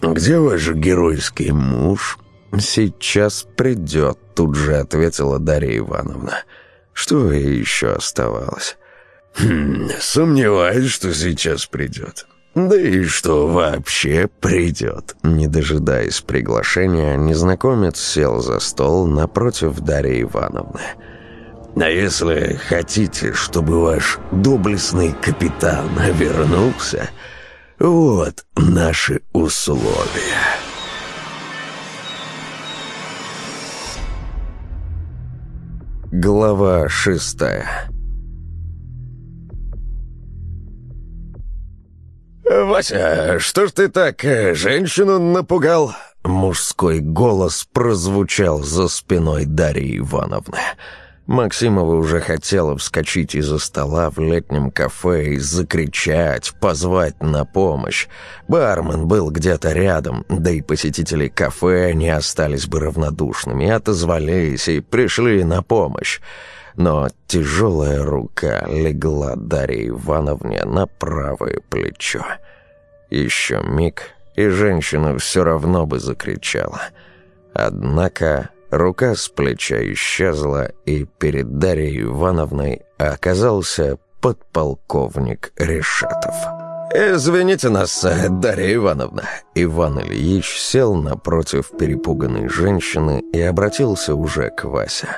«Где ваш геройский муж?» «Сейчас придет», — тут же ответила Дарья Ивановна. Что еще оставалось? «Хм, сомневаюсь, что сейчас придет. Да и что вообще придет». Не дожидаясь приглашения, незнакомец сел за стол напротив Дарьи Ивановны. «А если хотите, чтобы ваш доблестный капитан вернулся...» Вот наши условия. Глава шестая «Вася, что ж ты так э, женщину напугал?» Мужской голос прозвучал за спиной Дарьи Ивановны. Максимова уже хотела вскочить из-за стола в летнем кафе и закричать, позвать на помощь. Бармен был где-то рядом, да и посетители кафе не остались бы равнодушными, отозвались и пришли на помощь. Но тяжелая рука легла Дарье Ивановне на правое плечо. Еще миг, и женщина все равно бы закричала. Однако рука с плеча исчезла, и перед Дарьей Ивановной оказался подполковник Решетов. «Извините нас, Дарья Ивановна». Иван Ильич сел напротив перепуганной женщины и обратился уже к Васе.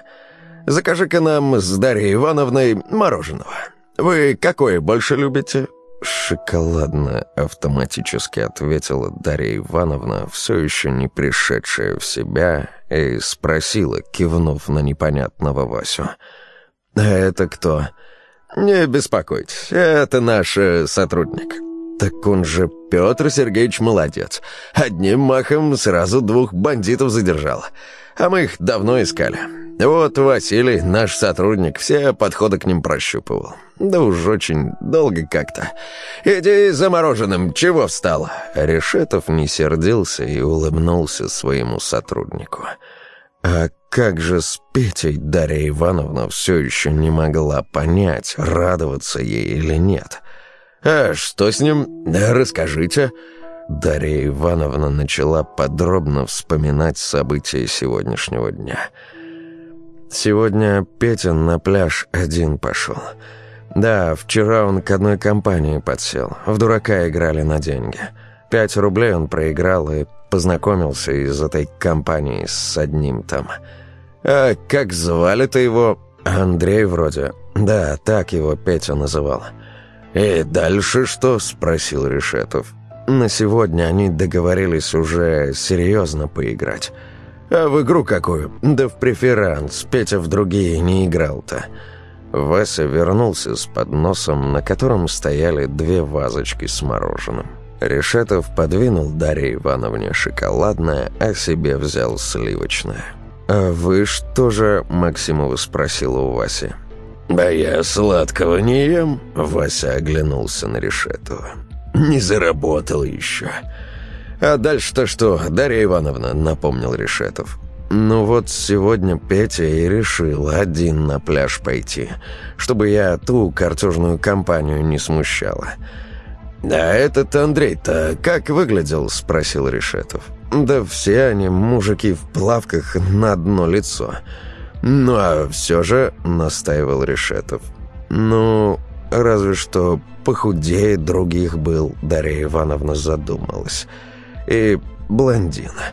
«Закажи-ка нам с Дарьей Ивановной мороженого. Вы какое больше любите?» «Шоколадно», — автоматически ответила Дарья Ивановна, все еще не пришедшая в себя, и спросила, кивнув на непонятного Васю. «А это кто?» «Не беспокойтесь, это наш э, сотрудник». «Так он же Петр Сергеевич молодец. Одним махом сразу двух бандитов задержал. А мы их давно искали. Вот Василий, наш сотрудник, все подходы к ним прощупывал. Да уж очень долго как-то. Иди за мороженым, чего встал?» Решетов не сердился и улыбнулся своему сотруднику. А как же с Петей Дарья Ивановна все еще не могла понять, радоваться ей или нет. «А что с ним? Расскажите». Дарья Ивановна начала подробно вспоминать события сегодняшнего дня. Сегодня Петя на пляж один пошел. Да, вчера он к одной компании подсел. В дурака играли на деньги. Пять рублей он проиграл и познакомился из этой компании с одним там. А как звали-то его? Андрей вроде. Да, так его Петя называл. «И дальше что?» — спросил Решетов. На сегодня они договорились уже серьезно поиграть. А в игру какую? Да в преферанс. Петя в другие не играл-то. Вася вернулся с подносом, на котором стояли две вазочки с мороженым. Решетов подвинул Дарье Ивановне шоколадное, а себе взял сливочное. «А вы что же?» – Максимова спросила у Васи. «Да я сладкого не ем», – Вася оглянулся на Решетова. «Не заработал еще». «А дальше-то что, Дарья Ивановна?» – напомнил Решетов. «Ну вот сегодня Петя и решил один на пляж пойти, чтобы я ту картежную компанию не смущала». «А этот Андрей-то как выглядел?» — спросил Решетов. «Да все они мужики в плавках на одно лицо». «Ну а все же», — настаивал Решетов. «Ну, разве что похудее других был», — Дарья Ивановна задумалась. «И блондина».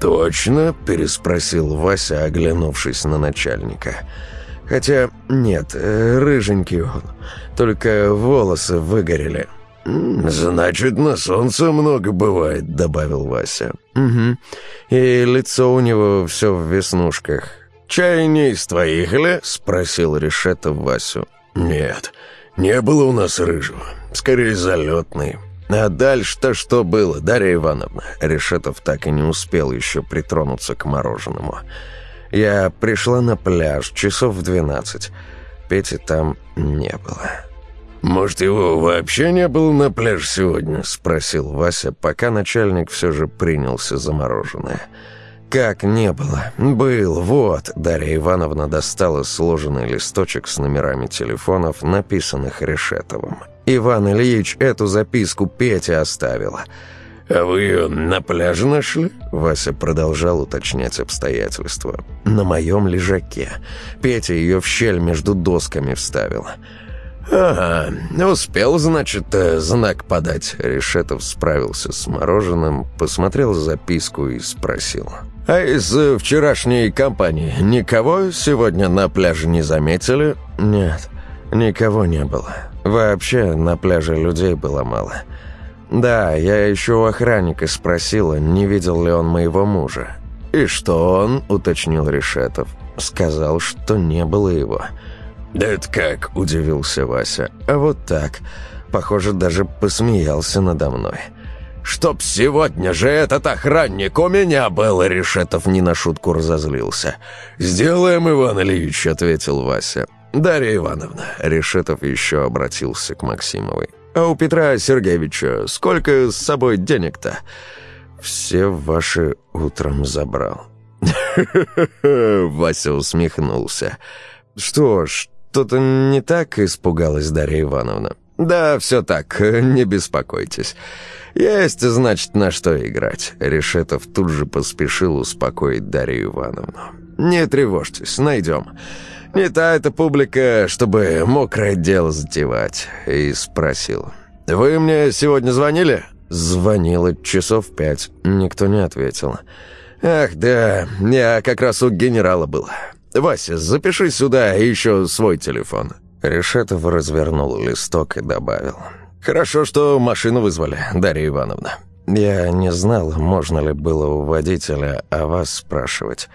«Точно?» — переспросил Вася, оглянувшись на начальника. «Хотя нет, рыженький он, только волосы выгорели». «Значит, на солнце много бывает», — добавил Вася. «Угу. И лицо у него все в веснушках». «Чай не из твоих ли?» — спросил Решетов Васю. «Нет, не было у нас рыжего. Скорее, залетный». «А дальше-то что было, Дарья Ивановна?» Решетов так и не успел еще притронуться к мороженому. «Я пришла на пляж часов в двенадцать. Пети там не было». «Может, его вообще не было на пляж сегодня?» — спросил Вася, пока начальник все же принялся за мороженое. «Как не было? Был, вот!» Дарья Ивановна достала сложенный листочек с номерами телефонов, написанных Решетовым. «Иван Ильич эту записку Пете оставила». «А вы ее на пляже нашли?» Вася продолжал уточнять обстоятельства. «На моем лежаке. Петя ее в щель между досками вставила». «Ага, успел, значит, э, знак подать». Решетов справился с мороженым, посмотрел записку и спросил. «А из э, вчерашней компании никого сегодня на пляже не заметили?» «Нет, никого не было. Вообще на пляже людей было мало». «Да, я еще у охранника спросила, не видел ли он моего мужа». «И что он?» — уточнил Решетов. «Сказал, что не было его». «Да это как?» – удивился Вася. «А вот так. Похоже, даже посмеялся надо мной. «Чтоб сегодня же этот охранник у меня был!» Решетов не на шутку разозлился. «Сделаем, Иван Ильич», — ответил Вася. «Дарья Ивановна», — Решетов еще обратился к Максимовой. «А у Петра Сергеевича сколько с собой денег-то?» «Все ваши утром забрал». Вася усмехнулся. «Что, что-то не так?» — испугалась Дарья Ивановна. «Да, все так, не беспокойтесь. Есть, значит, на что играть». Решетов тут же поспешил успокоить Дарью Ивановну. «Не тревожьтесь, найдем. Не та эта публика, чтобы мокрое дело затевать». И спросил. «Вы мне сегодня звонили?» Звонила часов пять. Никто не ответил. «Ах, да, я как раз у генерала был. Вася, запиши сюда еще свой телефон». Решетов развернул листок и добавил. «Хорошо, что машину вызвали, Дарья Ивановна. Я не знал, можно ли было у водителя о вас спрашивать.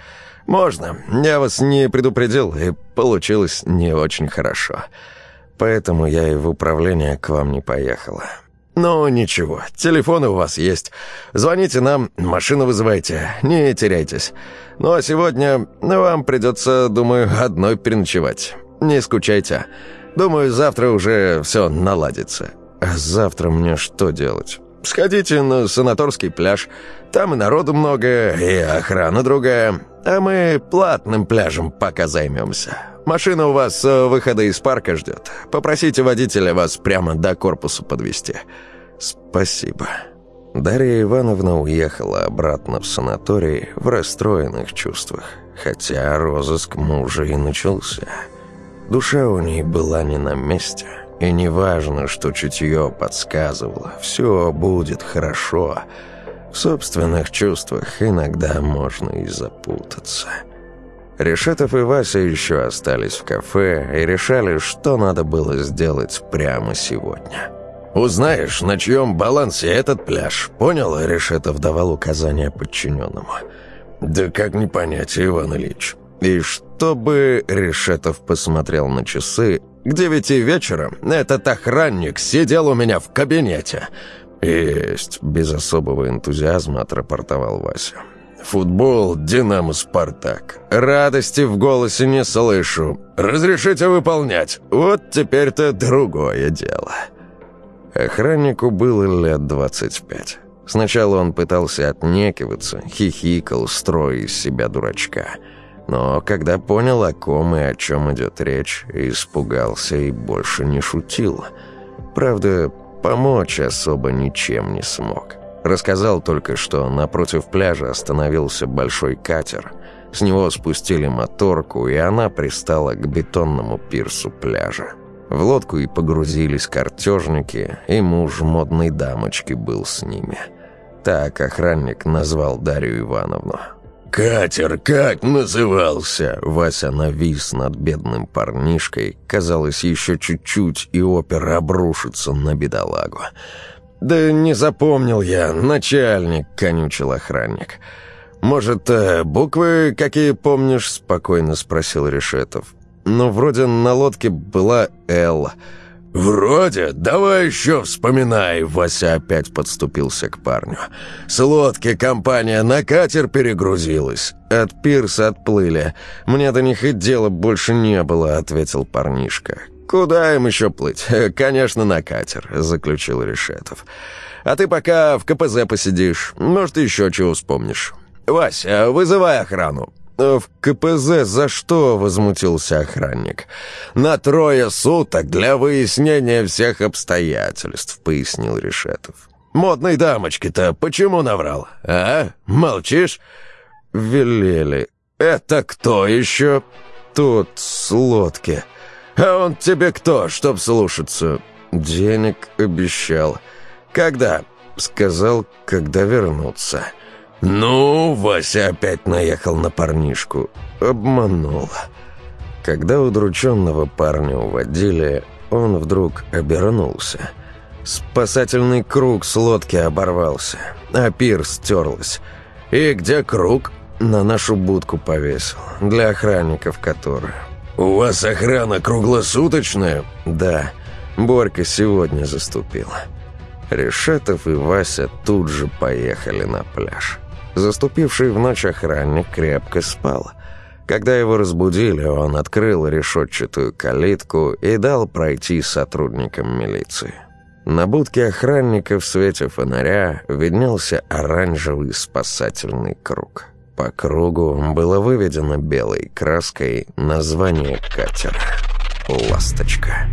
Можно. Я вас не предупредил, и получилось не очень хорошо. Поэтому я и в управление к вам не поехала. «Ну, ничего, телефоны у вас есть. Звоните нам, машину вызывайте, не теряйтесь. Ну, а сегодня вам придется, думаю, одной переночевать. Не скучайте. Думаю, завтра уже все наладится». «А завтра мне что делать?» «Сходите на санаторский пляж. Там и народу много, и охрана другая. А мы платным пляжем пока займемся. Машина у вас э, выхода из парка ждет. Попросите водителя вас прямо до корпуса подвести. «Спасибо». Дарья Ивановна уехала обратно в санаторий в расстроенных чувствах, хотя розыск мужа и начался. Душа у ней была не на месте, и неважно, что чутье подсказывало, все будет хорошо. В собственных чувствах иногда можно и запутаться. Решетов и Вася еще остались в кафе и решали, что надо было сделать прямо сегодня. «Узнаешь, на чьем балансе этот пляж, понял?» — Решетов давал указания подчиненному. «Да как не понять, Иван Ильич?» И чтобы Решетов посмотрел на часы, к девяти вечера этот охранник сидел у меня в кабинете. «Есть», — без особого энтузиазма отрапортовал Вася. «Футбол, Динамо, Спартак. Радости в голосе не слышу. Разрешите выполнять. Вот теперь-то другое дело». Охраннику было лет 25. Сначала он пытался отнекиваться, хихикал, строя из себя дурачка. Но когда понял, о ком и о чем идет речь, испугался и больше не шутил. Правда, помочь особо ничем не смог. Рассказал только, что напротив пляжа остановился большой катер. С него спустили моторку, и она пристала к бетонному пирсу пляжа. В лодку и погрузились картежники, и муж модной дамочки был с ними. Так охранник назвал Дарью Ивановну. «Катер как назывался?» Вася навис над бедным парнишкой. Казалось, еще чуть-чуть, и опера обрушится на бедолагу. «Да не запомнил я, начальник», — конючил охранник. «Может, э, буквы какие помнишь?» — спокойно спросил Решетов. Но вроде на лодке была Элла. «Вроде? Давай еще вспоминай!» Вася опять подступился к парню. «С лодки компания на катер перегрузилась. От пирса отплыли. Мне до них и дела больше не было», — ответил парнишка. «Куда им еще плыть? Конечно, на катер», — заключил Решетов. «А ты пока в КПЗ посидишь. Может, еще чего вспомнишь. Вася, вызывай охрану. «Э, «В КПЗ за что?» — возмутился охранник. «На трое суток для выяснения всех обстоятельств», — пояснил Решетов. «Модной дамочке-то почему наврал? А? Молчишь?» «Велели. Это кто еще?» «Тот с лодки». «А он тебе кто, чтоб слушаться?» «Денег обещал». «Когда?» «Сказал, когда вернуться». «Ну, Вася опять наехал на парнишку. Обманул». Когда удрученного парня уводили, он вдруг обернулся. Спасательный круг с лодки оборвался, а пир стерлась. «И где круг?» На нашу будку повесил, для охранников которые. «У вас охрана круглосуточная?» «Да, Борька сегодня заступила». Решетов и Вася тут же поехали на пляж. Заступивший в ночь охранник крепко спал. Когда его разбудили, он открыл решетчатую калитку и дал пройти сотрудникам милиции. На будке охранника в свете фонаря виднелся оранжевый спасательный круг. По кругу было выведено белой краской название катера «Ласточка».